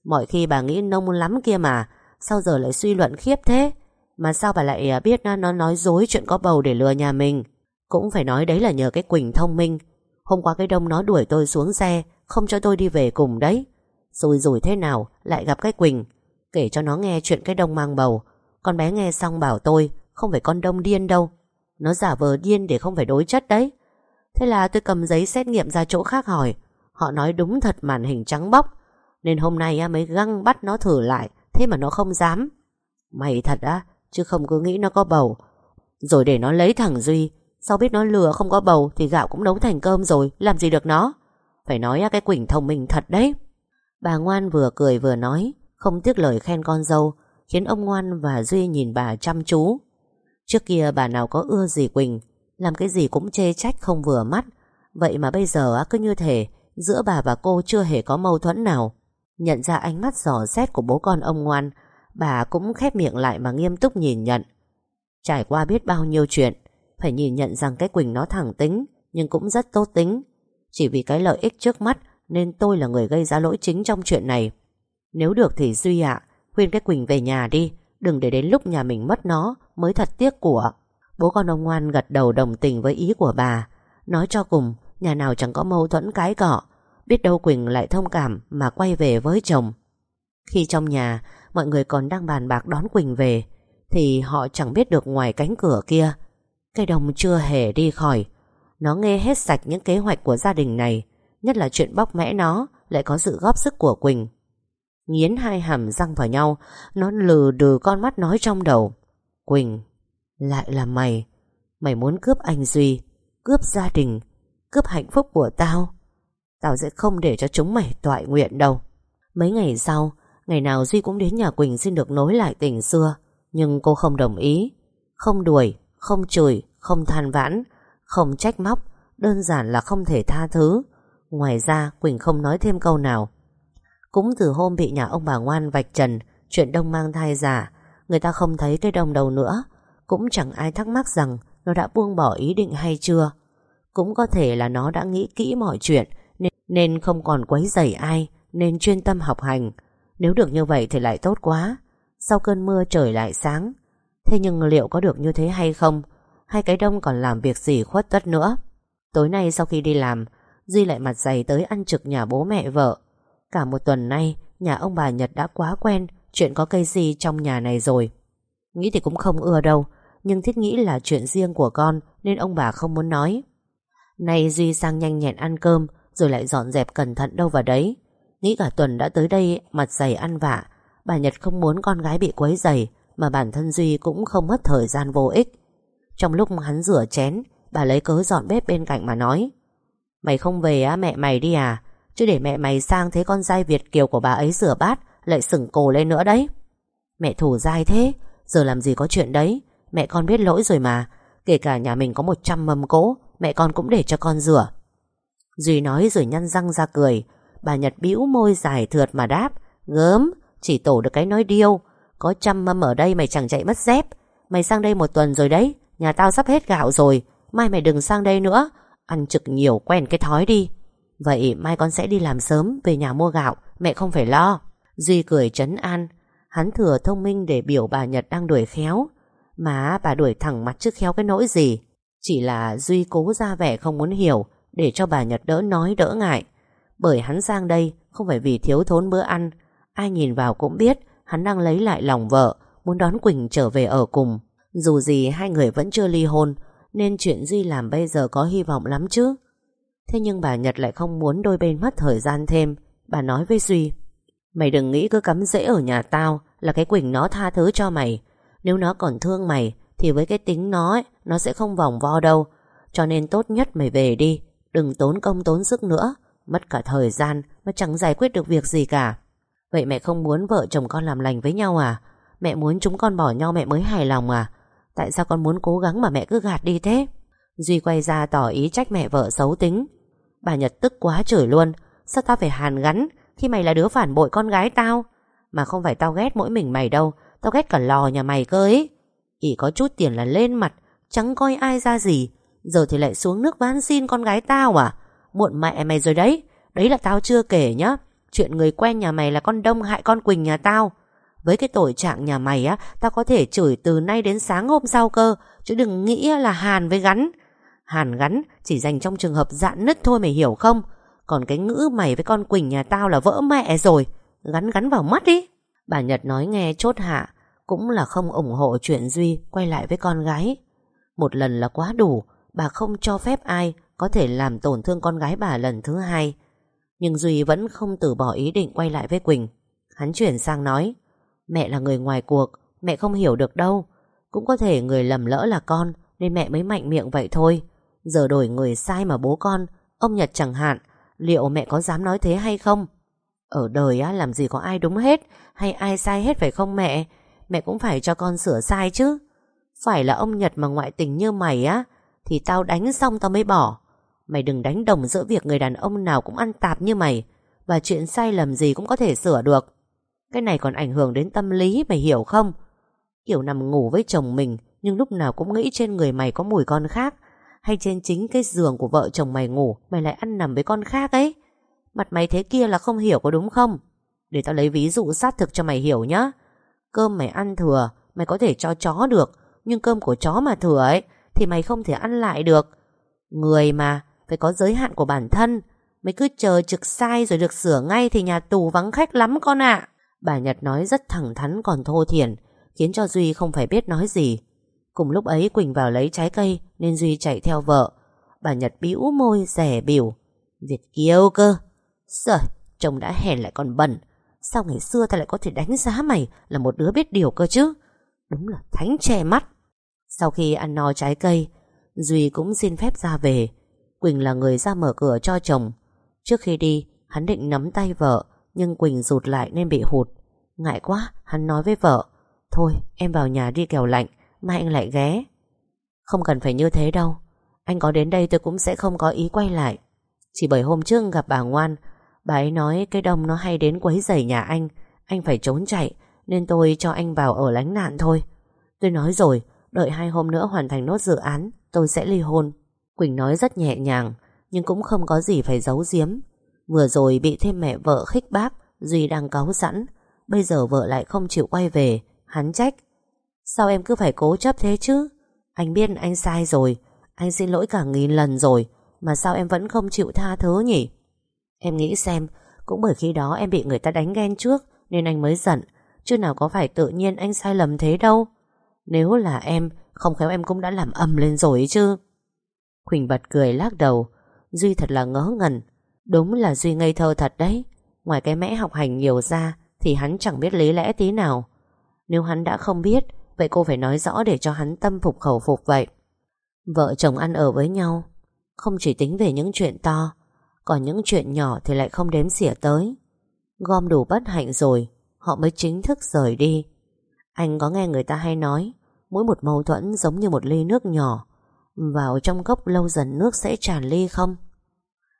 Mọi khi bà nghĩ nông lắm kia mà Sao giờ lại suy luận khiếp thế? Mà sao bà lại à, biết nó nói dối Chuyện có bầu để lừa nhà mình? Cũng phải nói đấy là nhờ cái Quỳnh thông minh. Hôm qua cái đông nó đuổi tôi xuống xe, Không cho tôi đi về cùng đấy. Rồi rồi thế nào, lại gặp cái Quỳnh. Kể cho nó nghe chuyện cái đông mang bầu. Con bé nghe xong bảo tôi, Không phải con đông điên đâu. Nó giả vờ điên để không phải đối chất đấy. Thế là tôi cầm giấy xét nghiệm ra chỗ khác hỏi. Họ nói đúng thật màn hình trắng bóc. Nên hôm nay mới găng bắt nó thử lại. Thế mà nó không dám. Mày thật á, Chứ không cứ nghĩ nó có bầu. Rồi để nó lấy thằng Duy, Sau biết nó lừa không có bầu Thì gạo cũng nấu thành cơm rồi, Làm gì được nó? Phải nói cái Quỳnh thông minh thật đấy. Bà ngoan vừa cười vừa nói, Không tiếc lời khen con dâu, Khiến ông ngoan và Duy nhìn bà chăm chú. Trước kia bà nào có ưa gì Quỳnh, Làm cái gì cũng chê trách không vừa mắt. Vậy mà bây giờ cứ như thể Giữa bà và cô chưa hề có mâu thuẫn nào. Nhận ra ánh mắt giỏ xét của bố con ông ngoan, Bà cũng khép miệng lại mà nghiêm túc nhìn nhận. Trải qua biết bao nhiêu chuyện, Phải nhìn nhận rằng cái Quỳnh nó thẳng tính, Nhưng cũng rất tốt tính. Chỉ vì cái lợi ích trước mắt Nên tôi là người gây ra lỗi chính trong chuyện này. Nếu được thì Duy ạ, Khuyên cái Quỳnh về nhà đi, Đừng để đến lúc nhà mình mất nó Mới thật tiếc của. Bố con ông ngoan gật đầu đồng tình với ý của bà, Nói cho cùng, Nhà nào chẳng có mâu thuẫn cái cọ Biết đâu Quỳnh lại thông cảm Mà quay về với chồng. Khi trong nhà, mọi người còn đang bàn bạc đón Quỳnh về, Thì họ chẳng biết được ngoài cánh cửa kia. Cây đồng chưa hề đi khỏi. Nó nghe hết sạch những kế hoạch của gia đình này, Nhất là chuyện bóc mẽ nó Lại có sự góp sức của Quỳnh. Nghiến hai hàm răng vào nhau, Nó lừ đừ con mắt nói trong đầu. Quỳnh, Lại là mày. Mày muốn cướp anh Duy, Cướp gia đình, Cướp hạnh phúc của tao. Tao sẽ không để cho chúng mày toại nguyện đâu. Mấy ngày sau Ngày nào Duy cũng đến nhà Quỳnh xin được nối lại tình xưa Nhưng cô không đồng ý. Không đuổi, không chửi, không than vãn Không trách móc Đơn giản là không thể tha thứ. Ngoài ra Quỳnh không nói thêm câu nào. Cũng từ hôm bị nhà ông bà ngoan vạch trần Chuyện đông mang thai giả Người ta không thấy cái đồng đầu nữa. Cũng chẳng ai thắc mắc rằng Nó đã buông bỏ ý định hay chưa. Cũng có thể là nó đã nghĩ kỹ mọi chuyện nên, không còn quấy rầy ai Nên chuyên tâm học hành. Nếu được như vậy thì lại tốt quá. Sau cơn mưa trời lại sáng. Thế nhưng liệu có được như thế hay không? Hay cái đông còn làm việc gì khuất tất nữa? Tối nay sau khi đi làm Duy lại mặt dày tới ăn trực nhà bố mẹ vợ. Cả một tuần nay Nhà ông bà Nhật đã quá quen Chuyện có cây gì trong nhà này rồi? Nghĩ thì cũng không ưa đâu Nhưng thiết nghĩ là chuyện riêng của con Nên ông bà không muốn nói. Nay Duy sang nhanh nhẹn ăn cơm rồi lại dọn dẹp cẩn thận đâu vào đấy. Nghĩ cả tuần đã tới đây, Mặt dày ăn vạ. Bà Nhật không muốn con gái bị quấy dày, Mà bản thân Duy cũng không mất thời gian vô ích. Trong lúc hắn rửa chén, Bà lấy cớ dọn bếp bên cạnh mà nói, Mày không về á, mẹ mày đi à? Chứ để mẹ mày sang thấy con dai Việt kiều của bà ấy rửa bát, Lại sừng cổ lên nữa đấy. Mẹ thủ dai thế, Giờ làm gì có chuyện đấy? Mẹ con biết lỗi rồi mà. Kể cả nhà mình có 100 mâm cỗ, Mẹ con cũng để cho con rửa. Duy nói rồi nhăn răng ra cười. Bà Nhật bĩu môi dài thượt mà đáp, Gớm, Chỉ tổ được cái nói điêu. Có trăm mâm ở đây mày chẳng chạy mất dép. Mày sang đây một tuần rồi đấy, Nhà tao sắp hết gạo rồi. Mai mày đừng sang đây nữa. Ăn trực nhiều quen cái thói đi. Vậy mai con sẽ đi làm sớm, Về nhà mua gạo, Mẹ không phải lo. Duy cười trấn an. Hắn thừa thông minh để biểu bà Nhật đang đuổi khéo. Mà bà đuổi thẳng mặt trước khéo cái nỗi gì? Chỉ là Duy cố ra vẻ không muốn hiểu để cho bà Nhật đỡ nói đỡ ngại. Bởi hắn sang đây Không phải vì thiếu thốn bữa ăn Ai nhìn vào cũng biết Hắn đang lấy lại lòng vợ Muốn đón Quỳnh trở về ở cùng. Dù gì hai người vẫn chưa ly hôn nên chuyện Duy làm bây giờ có hy vọng lắm chứ. Thế nhưng bà Nhật lại không muốn đôi bên mất thời gian thêm. Bà nói với Duy Mày đừng nghĩ cứ cắm rễ ở nhà tao Là cái Quỳnh nó tha thứ cho mày. Nếu nó còn thương mày Thì với cái tính nó ấy, Nó sẽ không vòng vo đâu. Cho nên tốt nhất mày về đi Đừng tốn công tốn sức nữa. Mất cả thời gian Mà chẳng giải quyết được việc gì cả. Vậy mẹ không muốn vợ chồng con làm lành với nhau à? Mẹ muốn chúng con bỏ nhau mẹ mới hài lòng à? Tại sao con muốn cố gắng mà mẹ cứ gạt đi thế? Duy quay ra tỏ ý trách mẹ vợ xấu tính. Bà Nhật tức quá chửi luôn. Sao tao phải hàn gắn Khi mày là đứa phản bội con gái tao? Mà không phải tao ghét mỗi mình mày đâu. Tao ghét cả lò nhà mày cơ ấy. Ỉ có chút tiền là lên mặt, Chẳng coi ai ra gì. Giờ thì lại xuống nước van xin con gái tao à? Muộn mẹ mày rồi đấy. Đấy là tao chưa kể nhá. Chuyện người quen nhà mày là con Đông hại con Quỳnh nhà tao. Với cái tội trạng nhà mày á, Tao có thể chửi từ nay đến sáng hôm sau cơ. Chứ đừng nghĩ là hàn với gắn. Hàn gắn chỉ dành trong trường hợp dạn nứt thôi mày hiểu không? Còn cái ngữ mày với con Quỳnh nhà tao là vỡ mẹ rồi. Gắn gắn vào mắt đi. Bà Nhật nói nghe chốt hạ, Cũng là không ủng hộ chuyện Duy Quay lại với con gái. Một lần là quá đủ Bà không cho phép ai Có thể làm tổn thương con gái bà lần thứ hai. Nhưng Duy vẫn không từ bỏ ý định quay lại với Quỳnh. Hắn chuyển sang nói, Mẹ là người ngoài cuộc, Mẹ không hiểu được đâu. Cũng có thể người lầm lỡ là con, Nên mẹ mới mạnh miệng vậy thôi. Giờ đổi người sai mà bố con, Ông Nhật chẳng hạn, Liệu mẹ có dám nói thế hay không? Ở đời á, làm gì có ai đúng hết, Hay ai sai hết phải không mẹ? Mẹ cũng phải cho con sửa sai chứ. Phải là ông Nhật mà ngoại tình như mày á thì tao đánh xong tao mới bỏ. Mày đừng đánh đồng giữa việc người đàn ông nào cũng ăn tạp như mày, Và chuyện sai lầm gì cũng có thể sửa được. Cái này còn ảnh hưởng đến tâm lý, mày hiểu không? Kiểu nằm ngủ với chồng mình, Nhưng lúc nào cũng nghĩ trên người mày có mùi con khác. Hay trên chính cái giường của vợ chồng mày ngủ, Mày lại ăn nằm với con khác ấy. Mặt mày thế kia là không hiểu có đúng không? Để tao lấy ví dụ sát thực cho mày hiểu nhá. Cơm mày ăn thừa, Mày có thể cho chó được, Nhưng cơm của chó mà thừa ấy thì mày không thể ăn lại được. Người mà phải có giới hạn của bản thân. Mày cứ chờ trực sai rồi được sửa ngay Thì nhà tù vắng khách lắm con ạ. Bà Nhật nói rất thẳng thắn còn thô thiển Khiến cho Duy không phải biết nói gì. Cùng lúc ấy Quỳnh vào lấy trái cây Nên Duy chạy theo vợ. Bà Nhật bĩu môi rẻ biểu Việt kiêu cơ. Trời, chồng đã hèn lại còn bẩn. Sao ngày xưa ta lại có thể đánh giá mày Là một đứa biết điều cơ chứ? Đúng là thánh che mắt. Sau khi ăn no trái cây, Duy cũng xin phép ra về. Quỳnh là người ra mở cửa cho chồng. Trước khi đi, Hắn định nắm tay vợ, Nhưng Quỳnh rụt lại nên bị hụt. Ngại quá, hắn nói với vợ, Thôi, em vào nhà đi kèo lạnh, Mai anh lại ghé. Không cần phải như thế đâu, Anh có đến đây tôi cũng sẽ không có ý quay lại. Chỉ bởi hôm trước gặp bà ngoan, Bà ấy nói cái đông nó hay đến quấy rầy nhà anh Anh phải trốn chạy, Nên tôi cho anh vào ở lánh nạn thôi. Tôi nói rồi Đợi hai hôm nữa hoàn thành nốt dự án, Tôi sẽ ly hôn. Quỳnh nói rất nhẹ nhàng, Nhưng cũng không có gì phải giấu giếm. Vừa rồi bị thêm mẹ vợ khích bác, Duy đang cáu sẵn. Bây giờ vợ lại không chịu quay về, Hắn trách. Sao em cứ phải cố chấp thế chứ? Anh biết anh sai rồi, Anh xin lỗi cả nghìn lần rồi, Mà sao em vẫn không chịu tha thứ nhỉ? Em nghĩ xem, Cũng bởi khi đó em bị người ta đánh ghen trước, Nên anh mới giận. Chứ nào có phải tự nhiên anh sai lầm thế đâu. Nếu là em, Không khéo em cũng đã làm âm lên rồi chứ. Quỳnh bật cười lắc đầu. Duy thật là ngớ ngẩn. Đúng là Duy ngây thơ thật đấy. Ngoài cái mẽ học hành nhiều ra, Thì hắn chẳng biết lý lẽ tí nào. Nếu hắn đã không biết, Vậy cô phải nói rõ để cho hắn tâm phục khẩu phục vậy. Vợ chồng ăn ở với nhau, Không chỉ tính về những chuyện to, Còn những chuyện nhỏ thì lại không đếm xỉa tới. Gom đủ bất hạnh rồi, Họ mới chính thức rời đi. Anh có nghe người ta hay nói, Mỗi một mâu thuẫn giống như một ly nước nhỏ. Vào trong cốc lâu dần nước sẽ tràn ly không?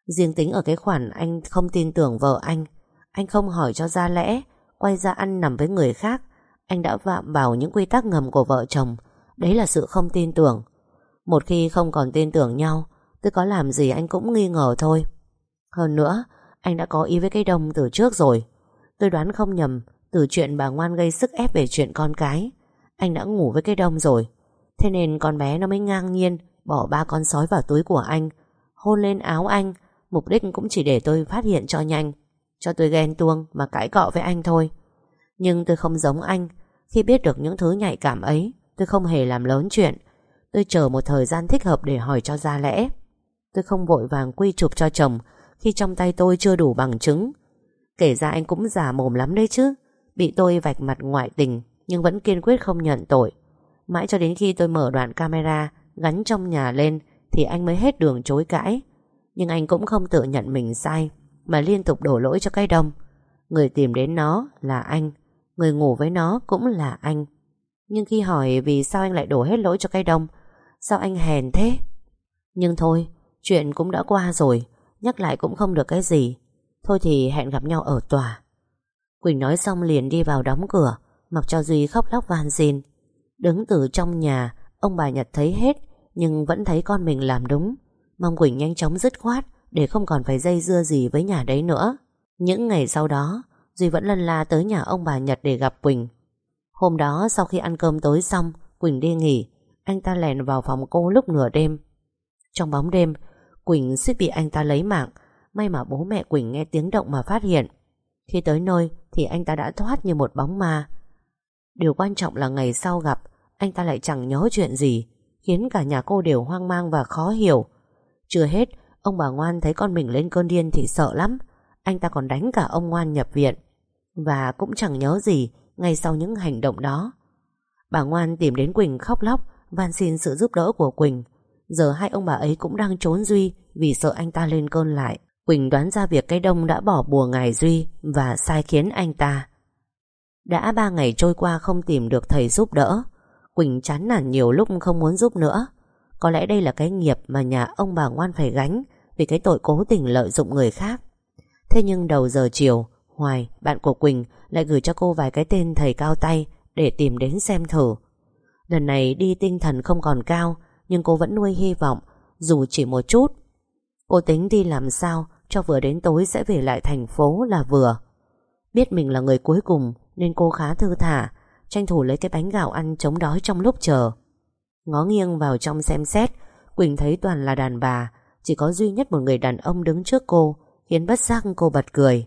Riêng tính ở cái khoản anh không tin tưởng vợ anh Anh không hỏi cho ra lẽ, Quay ra ăn nằm với người khác, Anh đã vạm vào những quy tắc ngầm của vợ chồng. Đấy là sự không tin tưởng. Một khi không còn tin tưởng nhau Tôi có làm gì anh cũng nghi ngờ thôi. Hơn nữa, Anh đã có ý với cái đông từ trước rồi. Tôi đoán không nhầm từ chuyện bà ngoan gây sức ép về chuyện con cái, Anh đã ngủ với cái đông rồi. Thế nên con bé nó mới ngang nhiên Bỏ ba con sói vào túi của anh, Hôn lên áo anh. Mục đích cũng chỉ để tôi phát hiện cho nhanh, Cho tôi ghen tuông mà cãi cọ với anh thôi. Nhưng tôi không giống anh. Khi biết được những thứ nhạy cảm ấy, Tôi không hề làm lớn chuyện. Tôi chờ một thời gian thích hợp để hỏi cho ra lẽ. Tôi không vội vàng quy chụp cho chồng Khi trong tay tôi chưa đủ bằng chứng. Kể ra anh cũng giả mồm lắm đấy chứ. Bị tôi vạch mặt ngoại tình, Nhưng vẫn kiên quyết không nhận tội. Mãi cho đến khi tôi mở đoạn camera Gắn trong nhà lên, Thì anh mới hết đường chối cãi. Nhưng anh cũng không tự nhận mình sai, Mà liên tục đổ lỗi cho cái đông Người tìm đến nó là anh, Người ngủ với nó cũng là anh. Nhưng khi hỏi vì sao anh lại đổ hết lỗi cho cái đông Sao anh hèn thế? Nhưng thôi, Chuyện cũng đã qua rồi, Nhắc lại cũng không được cái gì. Thôi thì hẹn gặp nhau ở tòa. Quỳnh nói xong liền đi vào đóng cửa, Mặc cho Duy khóc lóc van xin. Đứng từ trong nhà, Ông bà Nhật thấy hết, Nhưng vẫn thấy con mình làm đúng. Mong Quỳnh nhanh chóng dứt khoát, Để không còn phải dây dưa gì với nhà đấy nữa. Những ngày sau đó, Duy vẫn lân la tới nhà ông bà Nhật để gặp Quỳnh. Hôm đó, sau khi ăn cơm tối xong, Quỳnh đi nghỉ. Anh ta lèn vào phòng cô lúc nửa đêm. Trong bóng đêm, Quỳnh suýt bị anh ta lấy mạng. May mà bố mẹ Quỳnh nghe tiếng động mà phát hiện. Khi tới nơi Thì anh ta đã thoát như một bóng ma. Điều quan trọng là ngày sau gặp, Anh ta lại chẳng nhớ chuyện gì, Khiến cả nhà cô đều hoang mang và khó hiểu. Chưa hết, Ông bà Ngoan thấy con mình lên cơn điên thì sợ lắm. Anh ta còn đánh cả ông Ngoan nhập viện. Và cũng chẳng nhớ gì Ngay sau những hành động đó. Bà Ngoan tìm đến Quỳnh khóc lóc, van xin sự giúp đỡ của Quỳnh. Giờ hai ông bà ấy cũng đang trốn Duy Vì sợ anh ta lên cơn lại. Quỳnh đoán ra việc cái đông đã bỏ bùa ngài Duy Và sai khiến anh ta Đã ba ngày trôi qua không tìm được thầy giúp đỡ Quỳnh chán nản nhiều lúc không muốn giúp nữa có lẽ đây là cái nghiệp mà nhà ông bà ngoan phải gánh vì cái tội cố tình lợi dụng người khác. Thế nhưng đầu giờ chiều, Hoài, bạn của Quỳnh lại gửi cho cô vài cái tên thầy cao tay để tìm đến xem thử. Lần này đi tinh thần không còn cao nhưng cô vẫn nuôi hy vọng dù chỉ một chút. Cô tính đi làm sao cho vừa đến tối sẽ về lại thành phố là vừa. Biết mình là người cuối cùng, nên cô khá thư thả, tranh thủ lấy cái bánh gạo ăn chống đói trong lúc chờ. Ngó nghiêng vào trong xem xét, Quỳnh thấy toàn là đàn bà, Chỉ có duy nhất một người đàn ông đứng trước cô, Khiến bất giác cô bật cười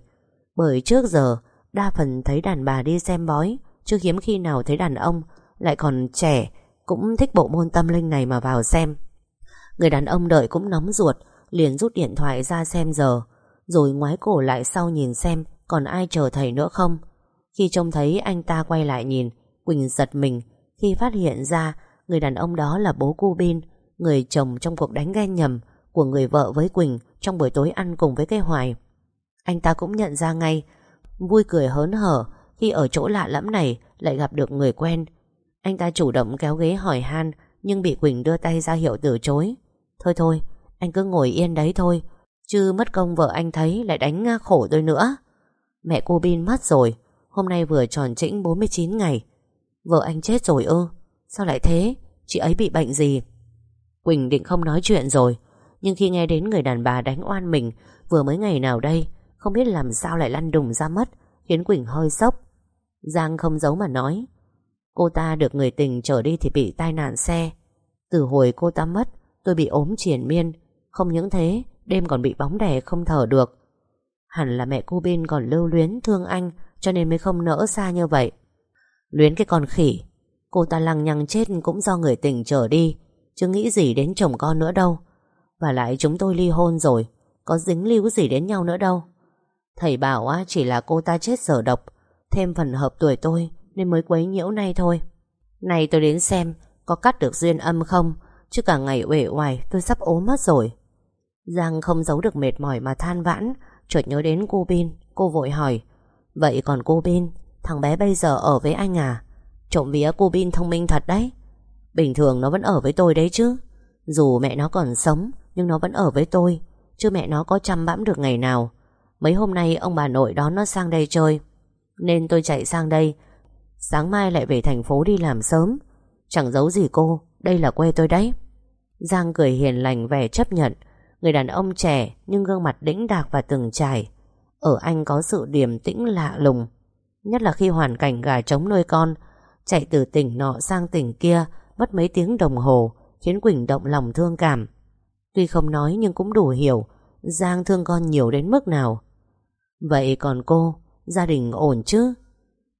Bởi trước giờ, Đa phần thấy đàn bà đi xem bói, Chứ hiếm khi nào thấy đàn ông, Lại còn trẻ, Cũng thích bộ môn tâm linh này mà vào xem Người đàn ông đợi cũng nóng ruột Liền rút điện thoại ra xem giờ. Rồi ngoái cổ lại sau nhìn xem Còn ai chờ thầy nữa không. Khi trông thấy anh ta quay lại nhìn, Quỳnh giật mình Khi phát hiện ra Người đàn ông đó là bố cu Bin, Người chồng trong cuộc đánh ghen nhầm Của người vợ với Quỳnh Trong buổi tối ăn cùng với Cây Hoài. Anh ta cũng nhận ra ngay, Vui cười hớn hở Khi ở chỗ lạ lẫm này Lại gặp được người quen. Anh ta chủ động kéo ghế hỏi han Nhưng bị Quỳnh đưa tay ra hiệu từ chối. Thôi thôi anh cứ ngồi yên đấy thôi, Chứ mất công vợ anh thấy lại đánh khổ tôi nữa. Mẹ cô Bin mất rồi, Hôm nay vừa tròn trĩnh 49 ngày. Vợ anh chết rồi ư, Sao lại thế? Chị ấy bị bệnh gì? Quỳnh định không nói chuyện rồi, Nhưng khi nghe đến người đàn bà đánh oan mình, Vừa mới ngày nào đây, Không biết làm sao lại lăn đùng ra mất Khiến Quỳnh hơi sốc. Giang không giấu mà nói, Cô ta được người tình trở đi thì bị tai nạn xe. Từ hồi cô ta mất, Tôi bị ốm triển miên không những thế, Đêm còn bị bóng đè không thở được. Hẳn là mẹ cô bên còn lưu luyến thương anh, Cho nên mới không nỡ xa như vậy. Luyến cái con khỉ. Cô ta lăng nhăng chết cũng do người tình trở đi, Chứ nghĩ gì đến chồng con nữa đâu. Và lại chúng tôi ly hôn rồi, Có dính líu gì đến nhau nữa đâu. Thầy bảo á, chỉ là cô ta chết sở độc, Thêm phần hợp tuổi tôi Nên mới quấy nhiễu nay thôi. Này tôi đến xem Có cắt được duyên âm không, Chứ cả ngày uể oải tôi sắp ốm mất rồi. Giang không giấu được mệt mỏi mà than vãn, Chợt nhớ đến cô Bin Cô vội hỏi, Vậy còn cô Bin Thằng bé bây giờ ở với anh à? Trộm vía cô Bin thông minh thật đấy. Bình thường nó vẫn ở với tôi đấy chứ. Dù mẹ nó còn sống, Nhưng nó vẫn ở với tôi, Chứ mẹ nó có chăm bẵm được ngày nào. Mấy hôm nay ông bà nội đón nó sang đây chơi, Nên tôi chạy sang đây. Sáng mai lại về thành phố đi làm sớm. Chẳng giấu gì cô, Đây là quê tôi đấy. Giang cười hiền lành vẻ chấp nhận. Người đàn ông trẻ nhưng gương mặt đĩnh đạc và từng trải. Ở anh có sự điềm tĩnh lạ lùng. Nhất là khi hoàn cảnh gà trống nuôi con, Chạy từ tỉnh nọ sang tỉnh kia, Mất mấy tiếng đồng hồ, Khiến Quỳnh động lòng thương cảm. Tuy không nói nhưng cũng đủ hiểu, Giang thương con nhiều đến mức nào. Vậy còn cô, Gia đình ổn chứ?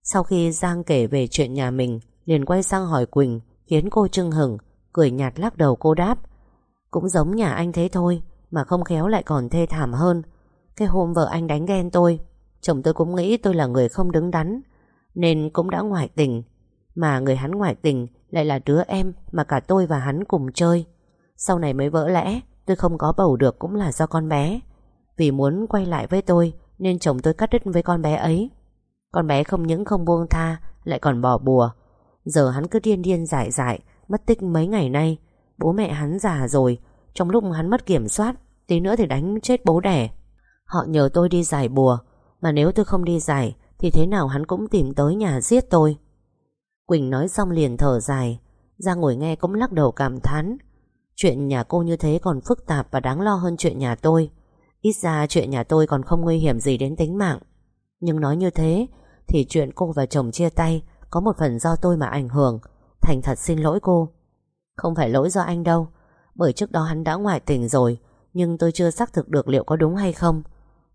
Sau khi Giang kể về chuyện nhà mình, Liền quay sang hỏi Quỳnh, Khiến cô trưng hửng, Cười nhạt lắc đầu cô đáp. Cũng giống nhà anh thế thôi, Mà không khéo lại còn thê thảm hơn. Cái hôm vợ anh đánh ghen tôi, Chồng tôi cũng nghĩ tôi là người không đứng đắn, Nên cũng đã ngoại tình. Mà người hắn ngoại tình Lại là đứa em mà cả tôi và hắn cùng chơi. Sau này mới vỡ lẽ, Tôi không có bầu được cũng là do con bé. Vì muốn quay lại với tôi, Nên chồng tôi cắt đứt với con bé ấy. Con bé không những không buông tha, Lại còn bỏ bùa. Giờ hắn cứ điên điên dại dại, Mất tích mấy ngày nay Bố mẹ hắn già rồi. Trong lúc hắn mất kiểm soát, Tí nữa thì đánh chết bố đẻ. Họ nhờ tôi đi giải bùa, Mà nếu tôi không đi giải, Thì thế nào hắn cũng tìm tới nhà giết tôi. Quỳnh nói xong liền thở dài, ra ngồi nghe cũng lắc đầu cảm thán. Chuyện nhà cô như thế còn phức tạp Và đáng lo hơn chuyện nhà tôi. Ít ra chuyện nhà tôi còn không nguy hiểm gì đến tính mạng. Nhưng nói như thế, Thì chuyện cô và chồng chia tay Có một phần do tôi mà ảnh hưởng. Thành thật xin lỗi cô. Không phải lỗi do anh đâu. Bởi trước đó hắn đã ngoại tình rồi, Nhưng tôi chưa xác thực được liệu có đúng hay không.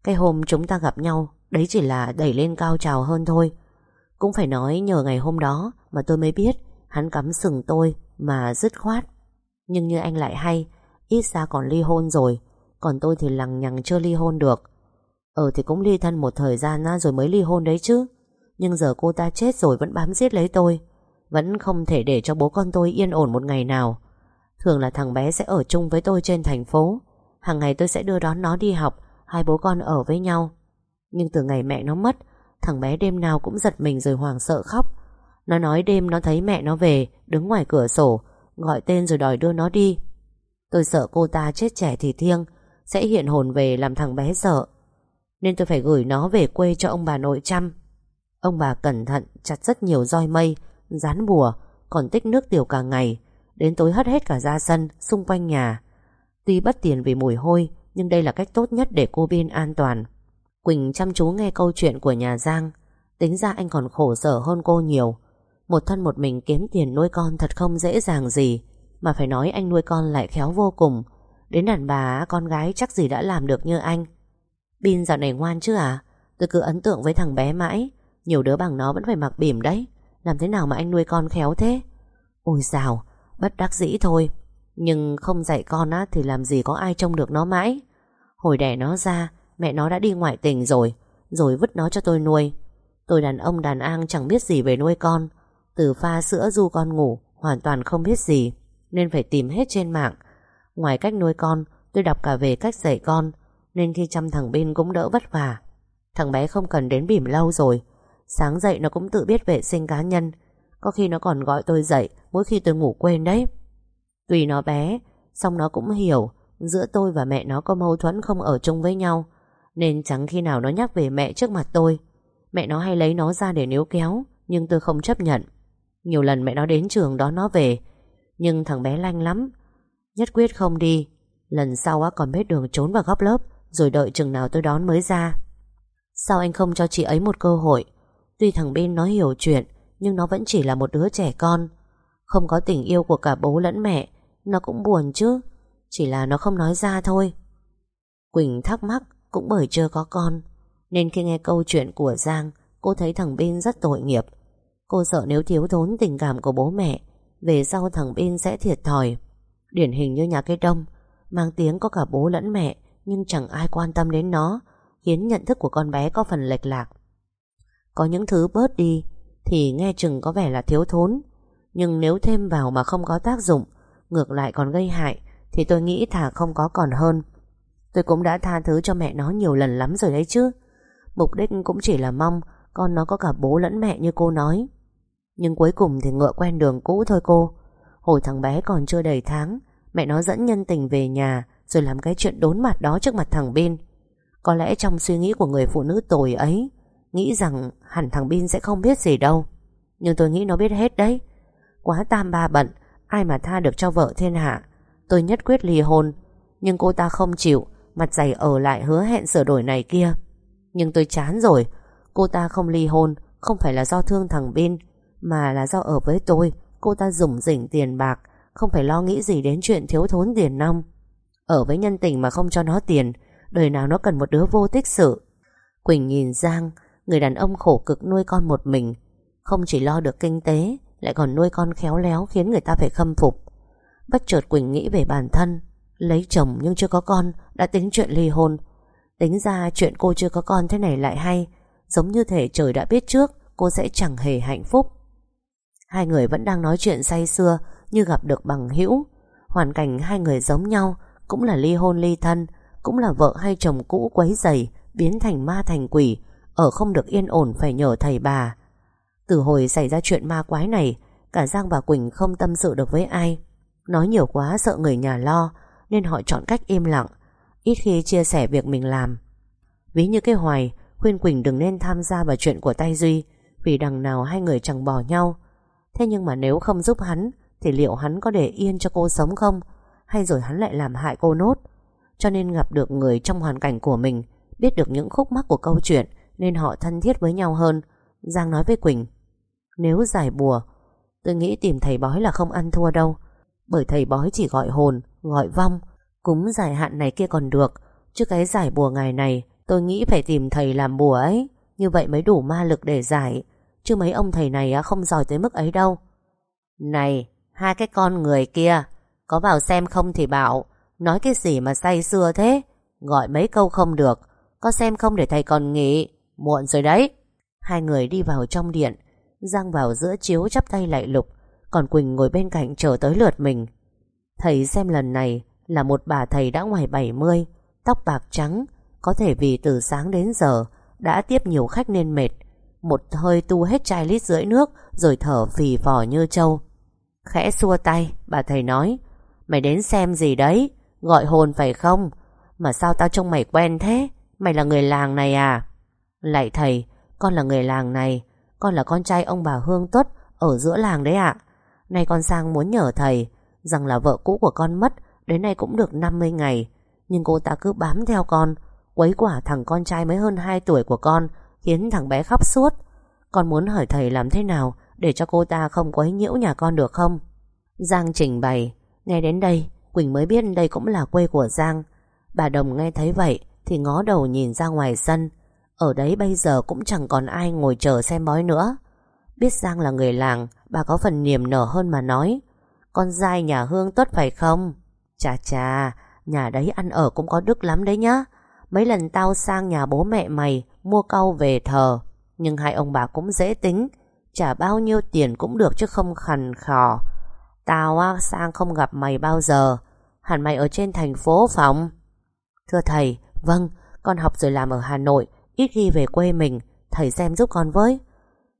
Cái hôm chúng ta gặp nhau, Đấy chỉ là đẩy lên cao trào hơn thôi. Cũng phải nói nhờ ngày hôm đó Mà tôi mới biết Hắn cắm sừng tôi mà dứt khoát. Nhưng như anh lại hay, Ít ra còn ly hôn rồi, Còn tôi thì lằng nhằng chưa ly hôn được. Ờ thì cũng ly thân một thời gian rồi mới ly hôn đấy chứ. Nhưng giờ cô ta chết rồi vẫn bám giết lấy tôi. Vẫn không thể để cho bố con tôi yên ổn một ngày nào. Thường là thằng bé sẽ ở chung với tôi trên thành phố. Hàng ngày tôi sẽ đưa đón nó đi học, Hai bố con ở với nhau. Nhưng từ ngày mẹ nó mất, Thằng bé đêm nào cũng giật mình rồi hoảng sợ khóc. Nó nói đêm nó thấy mẹ nó về, Đứng ngoài cửa sổ, Gọi tên rồi đòi đưa nó đi. Tôi sợ cô ta chết trẻ thì thiêng, Sẽ hiện hồn về làm thằng bé sợ. Nên tôi phải gửi nó về quê cho ông bà nội chăm. Ông bà cẩn thận, chặt rất nhiều roi mây Dán bùa, Còn tích nước tiểu cả ngày, Đến tối hất hết cả ra sân, Xung quanh nhà. Tuy bất tiền vì mùi hôi, Nhưng đây là cách tốt nhất để cô Bin an toàn. Quỳnh chăm chú nghe câu chuyện của nhà Giang. Tính ra anh còn khổ sở hơn cô nhiều. Một thân một mình kiếm tiền nuôi con Thật không dễ dàng gì, Mà phải nói anh nuôi con lại khéo vô cùng. Đến đàn bà, con gái chắc gì đã làm được như anh. Bin dạo này ngoan chứ à? Tôi cứ ấn tượng với thằng bé mãi. Nhiều đứa bằng nó vẫn phải mặc bỉm đấy. Làm thế nào mà anh nuôi con khéo thế? Ôi dào, Bất đắc dĩ thôi. Nhưng không dạy con á, Thì làm gì có ai trông được nó mãi. Hồi đẻ nó ra, Mẹ nó đã đi ngoại tình rồi Rồi vứt nó cho tôi nuôi. Tôi đàn ông đàn an chẳng biết gì về nuôi con. Từ pha sữa du con ngủ, Hoàn toàn không biết gì, Nên phải tìm hết trên mạng. Ngoài cách nuôi con, Tôi đọc cả về cách dạy con, Nên khi chăm thằng bên cũng đỡ vất vả. Thằng bé không cần đến bỉm lâu rồi Sáng dậy nó cũng tự biết vệ sinh cá nhân. Có khi nó còn gọi tôi dậy Mỗi khi tôi ngủ quên đấy. Tuy nó bé, Xong nó cũng hiểu Giữa tôi và mẹ nó có mâu thuẫn không ở chung với nhau, Nên chẳng khi nào nó nhắc về mẹ trước mặt tôi. Mẹ nó hay lấy nó ra để níu kéo, Nhưng tôi không chấp nhận. Nhiều lần mẹ nó đến trường đón nó về, Nhưng thằng bé lanh lắm. Nhất quyết không đi. Lần sau á, còn biết đường trốn vào góc lớp, Rồi đợi chừng nào tôi đón mới ra. Sao anh không cho chị ấy một cơ hội? Tuy thằng bên nó hiểu chuyện, Nhưng nó vẫn chỉ là một đứa trẻ con. Không có tình yêu của cả bố lẫn mẹ, Nó cũng buồn chứ. Chỉ là nó không nói ra thôi. Quỳnh thắc mắc Cũng bởi chưa có con, Nên khi nghe câu chuyện của Giang, Cô thấy thằng bên rất tội nghiệp. Cô sợ nếu thiếu thốn tình cảm của bố mẹ, Về sau thằng bên sẽ thiệt thòi. Điển hình như nhà cây đông, Mang tiếng có cả bố lẫn mẹ, Nhưng chẳng ai quan tâm đến nó, Khiến nhận thức của con bé có phần lệch lạc. Có những thứ bớt đi Thì nghe chừng có vẻ là thiếu thốn. Nhưng nếu thêm vào mà không có tác dụng, Ngược lại còn gây hại, Thì tôi nghĩ thà không có còn hơn. Tôi cũng đã tha thứ cho mẹ nó nhiều lần lắm rồi đấy chứ. Mục đích cũng chỉ là mong Con nó có cả bố lẫn mẹ như cô nói. Nhưng cuối cùng thì ngựa quen đường cũ thôi cô. Hồi thằng bé còn chưa đầy tháng, Mẹ nó dẫn nhân tình về nhà Rồi làm cái chuyện đốn mặt đó trước mặt thằng Bin. Có lẽ trong suy nghĩ của người phụ nữ tồi ấy Nghĩ rằng hẳn thằng Bin sẽ không biết gì đâu. Nhưng tôi nghĩ nó biết hết đấy. Quá tam ba bận, Ai mà tha được cho vợ thiên hạ. Tôi nhất quyết ly hôn. Nhưng cô ta không chịu, Mặt dày ở lại hứa hẹn sửa đổi này kia. Nhưng tôi chán rồi. Cô ta không ly hôn, Không phải là do thương thằng Bin, Mà là do ở với tôi, Cô ta dùng rỉnh tiền bạc, Không phải lo nghĩ gì đến chuyện thiếu thốn tiền nong. Ở với nhân tình mà không cho nó tiền, Đời nào nó cần một đứa vô tích sự. Quỳnh nhìn Giang Người đàn ông khổ cực nuôi con một mình. Không chỉ lo được kinh tế, Lại còn nuôi con khéo léo Khiến người ta phải khâm phục. Bất chợt Quỳnh nghĩ về bản thân. Lấy chồng nhưng chưa có con, Đã tính chuyện ly hôn. Tính ra chuyện cô chưa có con thế này lại hay. Giống như thể trời đã biết trước, Cô sẽ chẳng hề hạnh phúc. Hai người vẫn đang nói chuyện say xưa Như gặp được bằng hữu. Hoàn cảnh hai người giống nhau, Cũng là ly hôn ly thân, Cũng là vợ hay chồng cũ quấy dày Biến thành ma thành quỷ ở không được yên ổn phải nhờ thầy bà. Từ hồi xảy ra chuyện ma quái này, Cả Giang và Quỳnh không tâm sự được với ai. Nói nhiều quá sợ người nhà lo, Nên họ chọn cách im lặng, Ít khi chia sẻ việc mình làm. Ví như cái hoài, Khuyên Quỳnh đừng nên tham gia vào chuyện của tay Duy, Vì đằng nào hai người chẳng bỏ nhau. Thế nhưng mà nếu không giúp hắn, Thì liệu hắn có để yên cho cô sống không? Hay rồi hắn lại làm hại cô nốt? Cho nên gặp được người trong hoàn cảnh của mình, Biết được những khúc mắc của câu chuyện nên họ thân thiết với nhau hơn. Giang nói với Quỳnh Nếu giải bùa Tôi nghĩ tìm thầy bói là không ăn thua đâu. Bởi thầy bói chỉ gọi hồn, gọi vong Cúng giải hạn này kia còn được. Chứ cái giải bùa ngày này Tôi nghĩ phải tìm thầy làm bùa ấy. Như vậy mới đủ ma lực để giải. Chứ mấy ông thầy này không giỏi tới mức ấy đâu. Này Hai cái con người kia Có vào xem không thì bảo Nói cái gì mà say xưa thế? Gọi mấy câu không được Có xem không để thầy còn nghỉ? Muộn rồi đấy. Hai người đi vào trong điện. Giang vào giữa chiếu chắp tay lại lục, Còn Quỳnh ngồi bên cạnh chờ tới lượt mình. Thầy xem lần này Là một bà thầy đã ngoài 70 Tóc bạc trắng, Có thể vì từ sáng đến giờ Đã tiếp nhiều khách nên mệt. Một hơi tu hết chai lít rưỡi nước Rồi thở phì phò như trâu. Khẽ xua tay, Bà thầy nói, Mày đến xem gì đấy? Gọi hồn phải không? Mà sao tao trông mày quen thế? Mày là người làng này à? Lại thầy, Con là người làng này, Con là con trai ông bà Hương Tuất Ở giữa làng đấy ạ. Nay con sang muốn nhờ thầy, Rằng là vợ cũ của con mất, Đến nay cũng được 50 ngày. Nhưng cô ta cứ bám theo con, Quấy quả thằng con trai mới hơn 2 tuổi của con, Khiến thằng bé khóc suốt. Con muốn hỏi thầy làm thế nào Để cho cô ta không quấy nhiễu nhà con được không? Giang trình bày, Nghe đến đây, Quỳnh mới biết đây cũng là quê của Giang. Bà Đồng nghe thấy vậy Thì ngó đầu nhìn ra ngoài sân. Ở đấy bây giờ cũng chẳng còn ai ngồi chờ xem bói nữa. Biết Giang là người làng Bà có phần niềm nở hơn mà nói. Con dai nhà Hương tốt phải không? Chà chà Nhà đấy ăn ở cũng có đức lắm đấy nhá. Mấy lần tao sang nhà bố mẹ mày Mua cau về thờ. Nhưng hai ông bà cũng dễ tính. Trả bao nhiêu tiền cũng được chứ không khằn khò. Tao á, sang không gặp mày bao giờ. Hẳn mày ở trên thành phố phòng. Thưa thầy Vâng con học rồi làm ở Hà Nội. Ít khi về quê mình, Thầy xem giúp con với.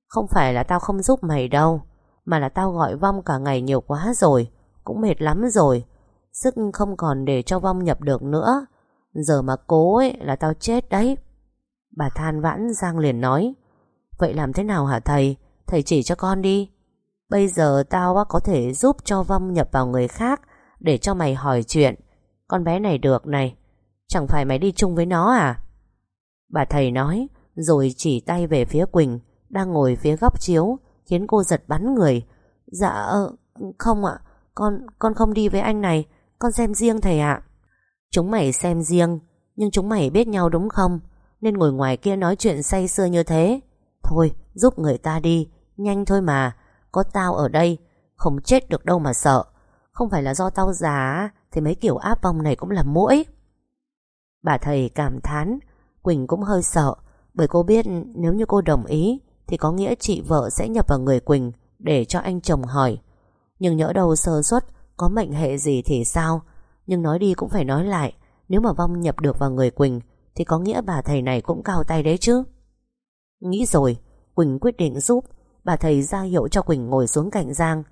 Không phải là tao không giúp mày đâu, Mà là tao gọi vong cả ngày nhiều quá rồi, Cũng mệt lắm rồi. Sức không còn để cho vong nhập được nữa. Giờ mà cố ấy là tao chết đấy. Bà than vãn Giang liền nói. Vậy làm thế nào hả thầy? Thầy chỉ cho con đi. Bây giờ tao có thể giúp cho vong nhập vào người khác Để cho mày hỏi chuyện. Con bé này được này, Chẳng phải mày đi chung với nó à? Bà thầy nói, Rồi chỉ tay về phía Quỳnh, Đang ngồi phía góc chiếu, Khiến cô giật bắn người. Dạ ờ, không ạ, Con con không đi với anh này, Con xem riêng thầy ạ. Chúng mày xem riêng, Nhưng chúng mày biết nhau đúng không? Nên ngồi ngoài kia nói chuyện say sưa như thế. Thôi, giúp người ta đi, Nhanh thôi mà, Có tao ở đây, Không chết được đâu mà sợ. Không phải là do tao già Thì mấy kiểu áp vong này cũng là mũi Bà thầy cảm thán Quỳnh cũng hơi sợ, Bởi cô biết nếu như cô đồng ý, Thì có nghĩa chị vợ sẽ nhập vào người Quỳnh Để cho anh chồng hỏi. Nhưng nhỡ đâu sơ suất, Có mệnh hệ gì thì sao? Nhưng nói đi cũng phải nói lại, Nếu mà Vong nhập được vào người Quỳnh, Thì có nghĩa bà thầy này cũng cao tay đấy chứ. Nghĩ rồi, Quỳnh quyết định giúp, Bà thầy ra hiệu cho Quỳnh ngồi xuống cạnh Giang.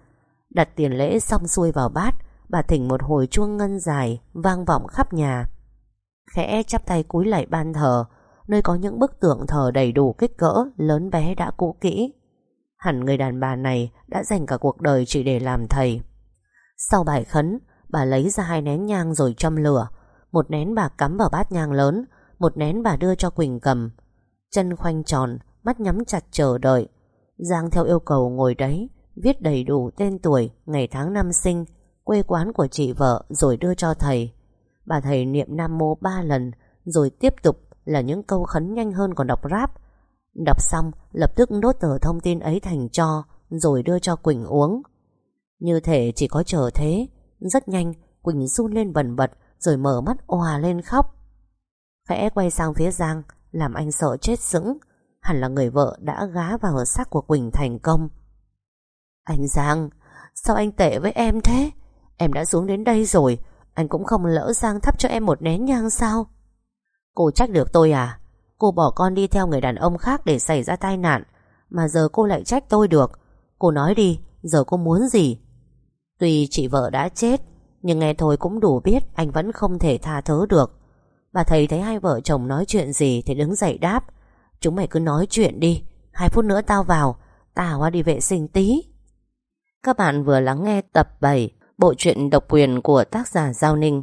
Đặt tiền lễ xong xuôi vào bát, Bà thỉnh một hồi chuông ngân dài Vang vọng khắp nhà. Khẽ chắp tay cúi lại ban thờ Nơi có những bức tượng thờ đầy đủ kích cỡ Lớn bé đã cũ kỹ. Hẳn người đàn bà này Đã dành cả cuộc đời chỉ để làm thầy. Sau bài khấn Bà lấy ra hai nén nhang rồi châm lửa. Một nén bà cắm vào bát nhang lớn Một nén bà đưa cho Quỳnh cầm. Chân khoanh tròn Mắt nhắm chặt chờ đợi. Giang theo yêu cầu ngồi đấy Viết đầy đủ tên tuổi, ngày tháng năm sinh Quê quán của chị vợ Rồi đưa cho thầy. Bà thầy niệm Nam Mô ba lần, Rồi tiếp tục là những câu khấn nhanh hơn còn đọc rap Đọc xong, lập tức đốt tờ thông tin ấy thành cho, Rồi đưa cho Quỳnh uống. Như thể chỉ có chờ thế, Rất nhanh, Quỳnh run lên bần bật, Rồi mở mắt òa lên khóc. Khẽ quay sang phía Giang, Làm anh sợ chết sững. Hẳn là người vợ đã gá vào xác của Quỳnh thành công. Anh Giang, Sao anh tệ với em thế? Em đã xuống đến đây rồi anh cũng không lỡ sang thắp cho em một nén nhang sao? Cô trách được tôi à? Cô bỏ con đi theo người đàn ông khác Để xảy ra tai nạn, Mà giờ cô lại trách tôi được. Cô nói đi, Giờ cô muốn gì? Tuy chị vợ đã chết, Nhưng nghe thôi cũng đủ biết Anh vẫn không thể tha thứ được. Bà thầy thấy hai vợ chồng nói chuyện gì Thì đứng dậy đáp. Chúng mày cứ nói chuyện đi, Hai phút nữa tao vào, Tao đi vệ sinh tí. Các bạn vừa lắng nghe tập 7 Bộ truyện độc quyền của tác giả Giao Ninh.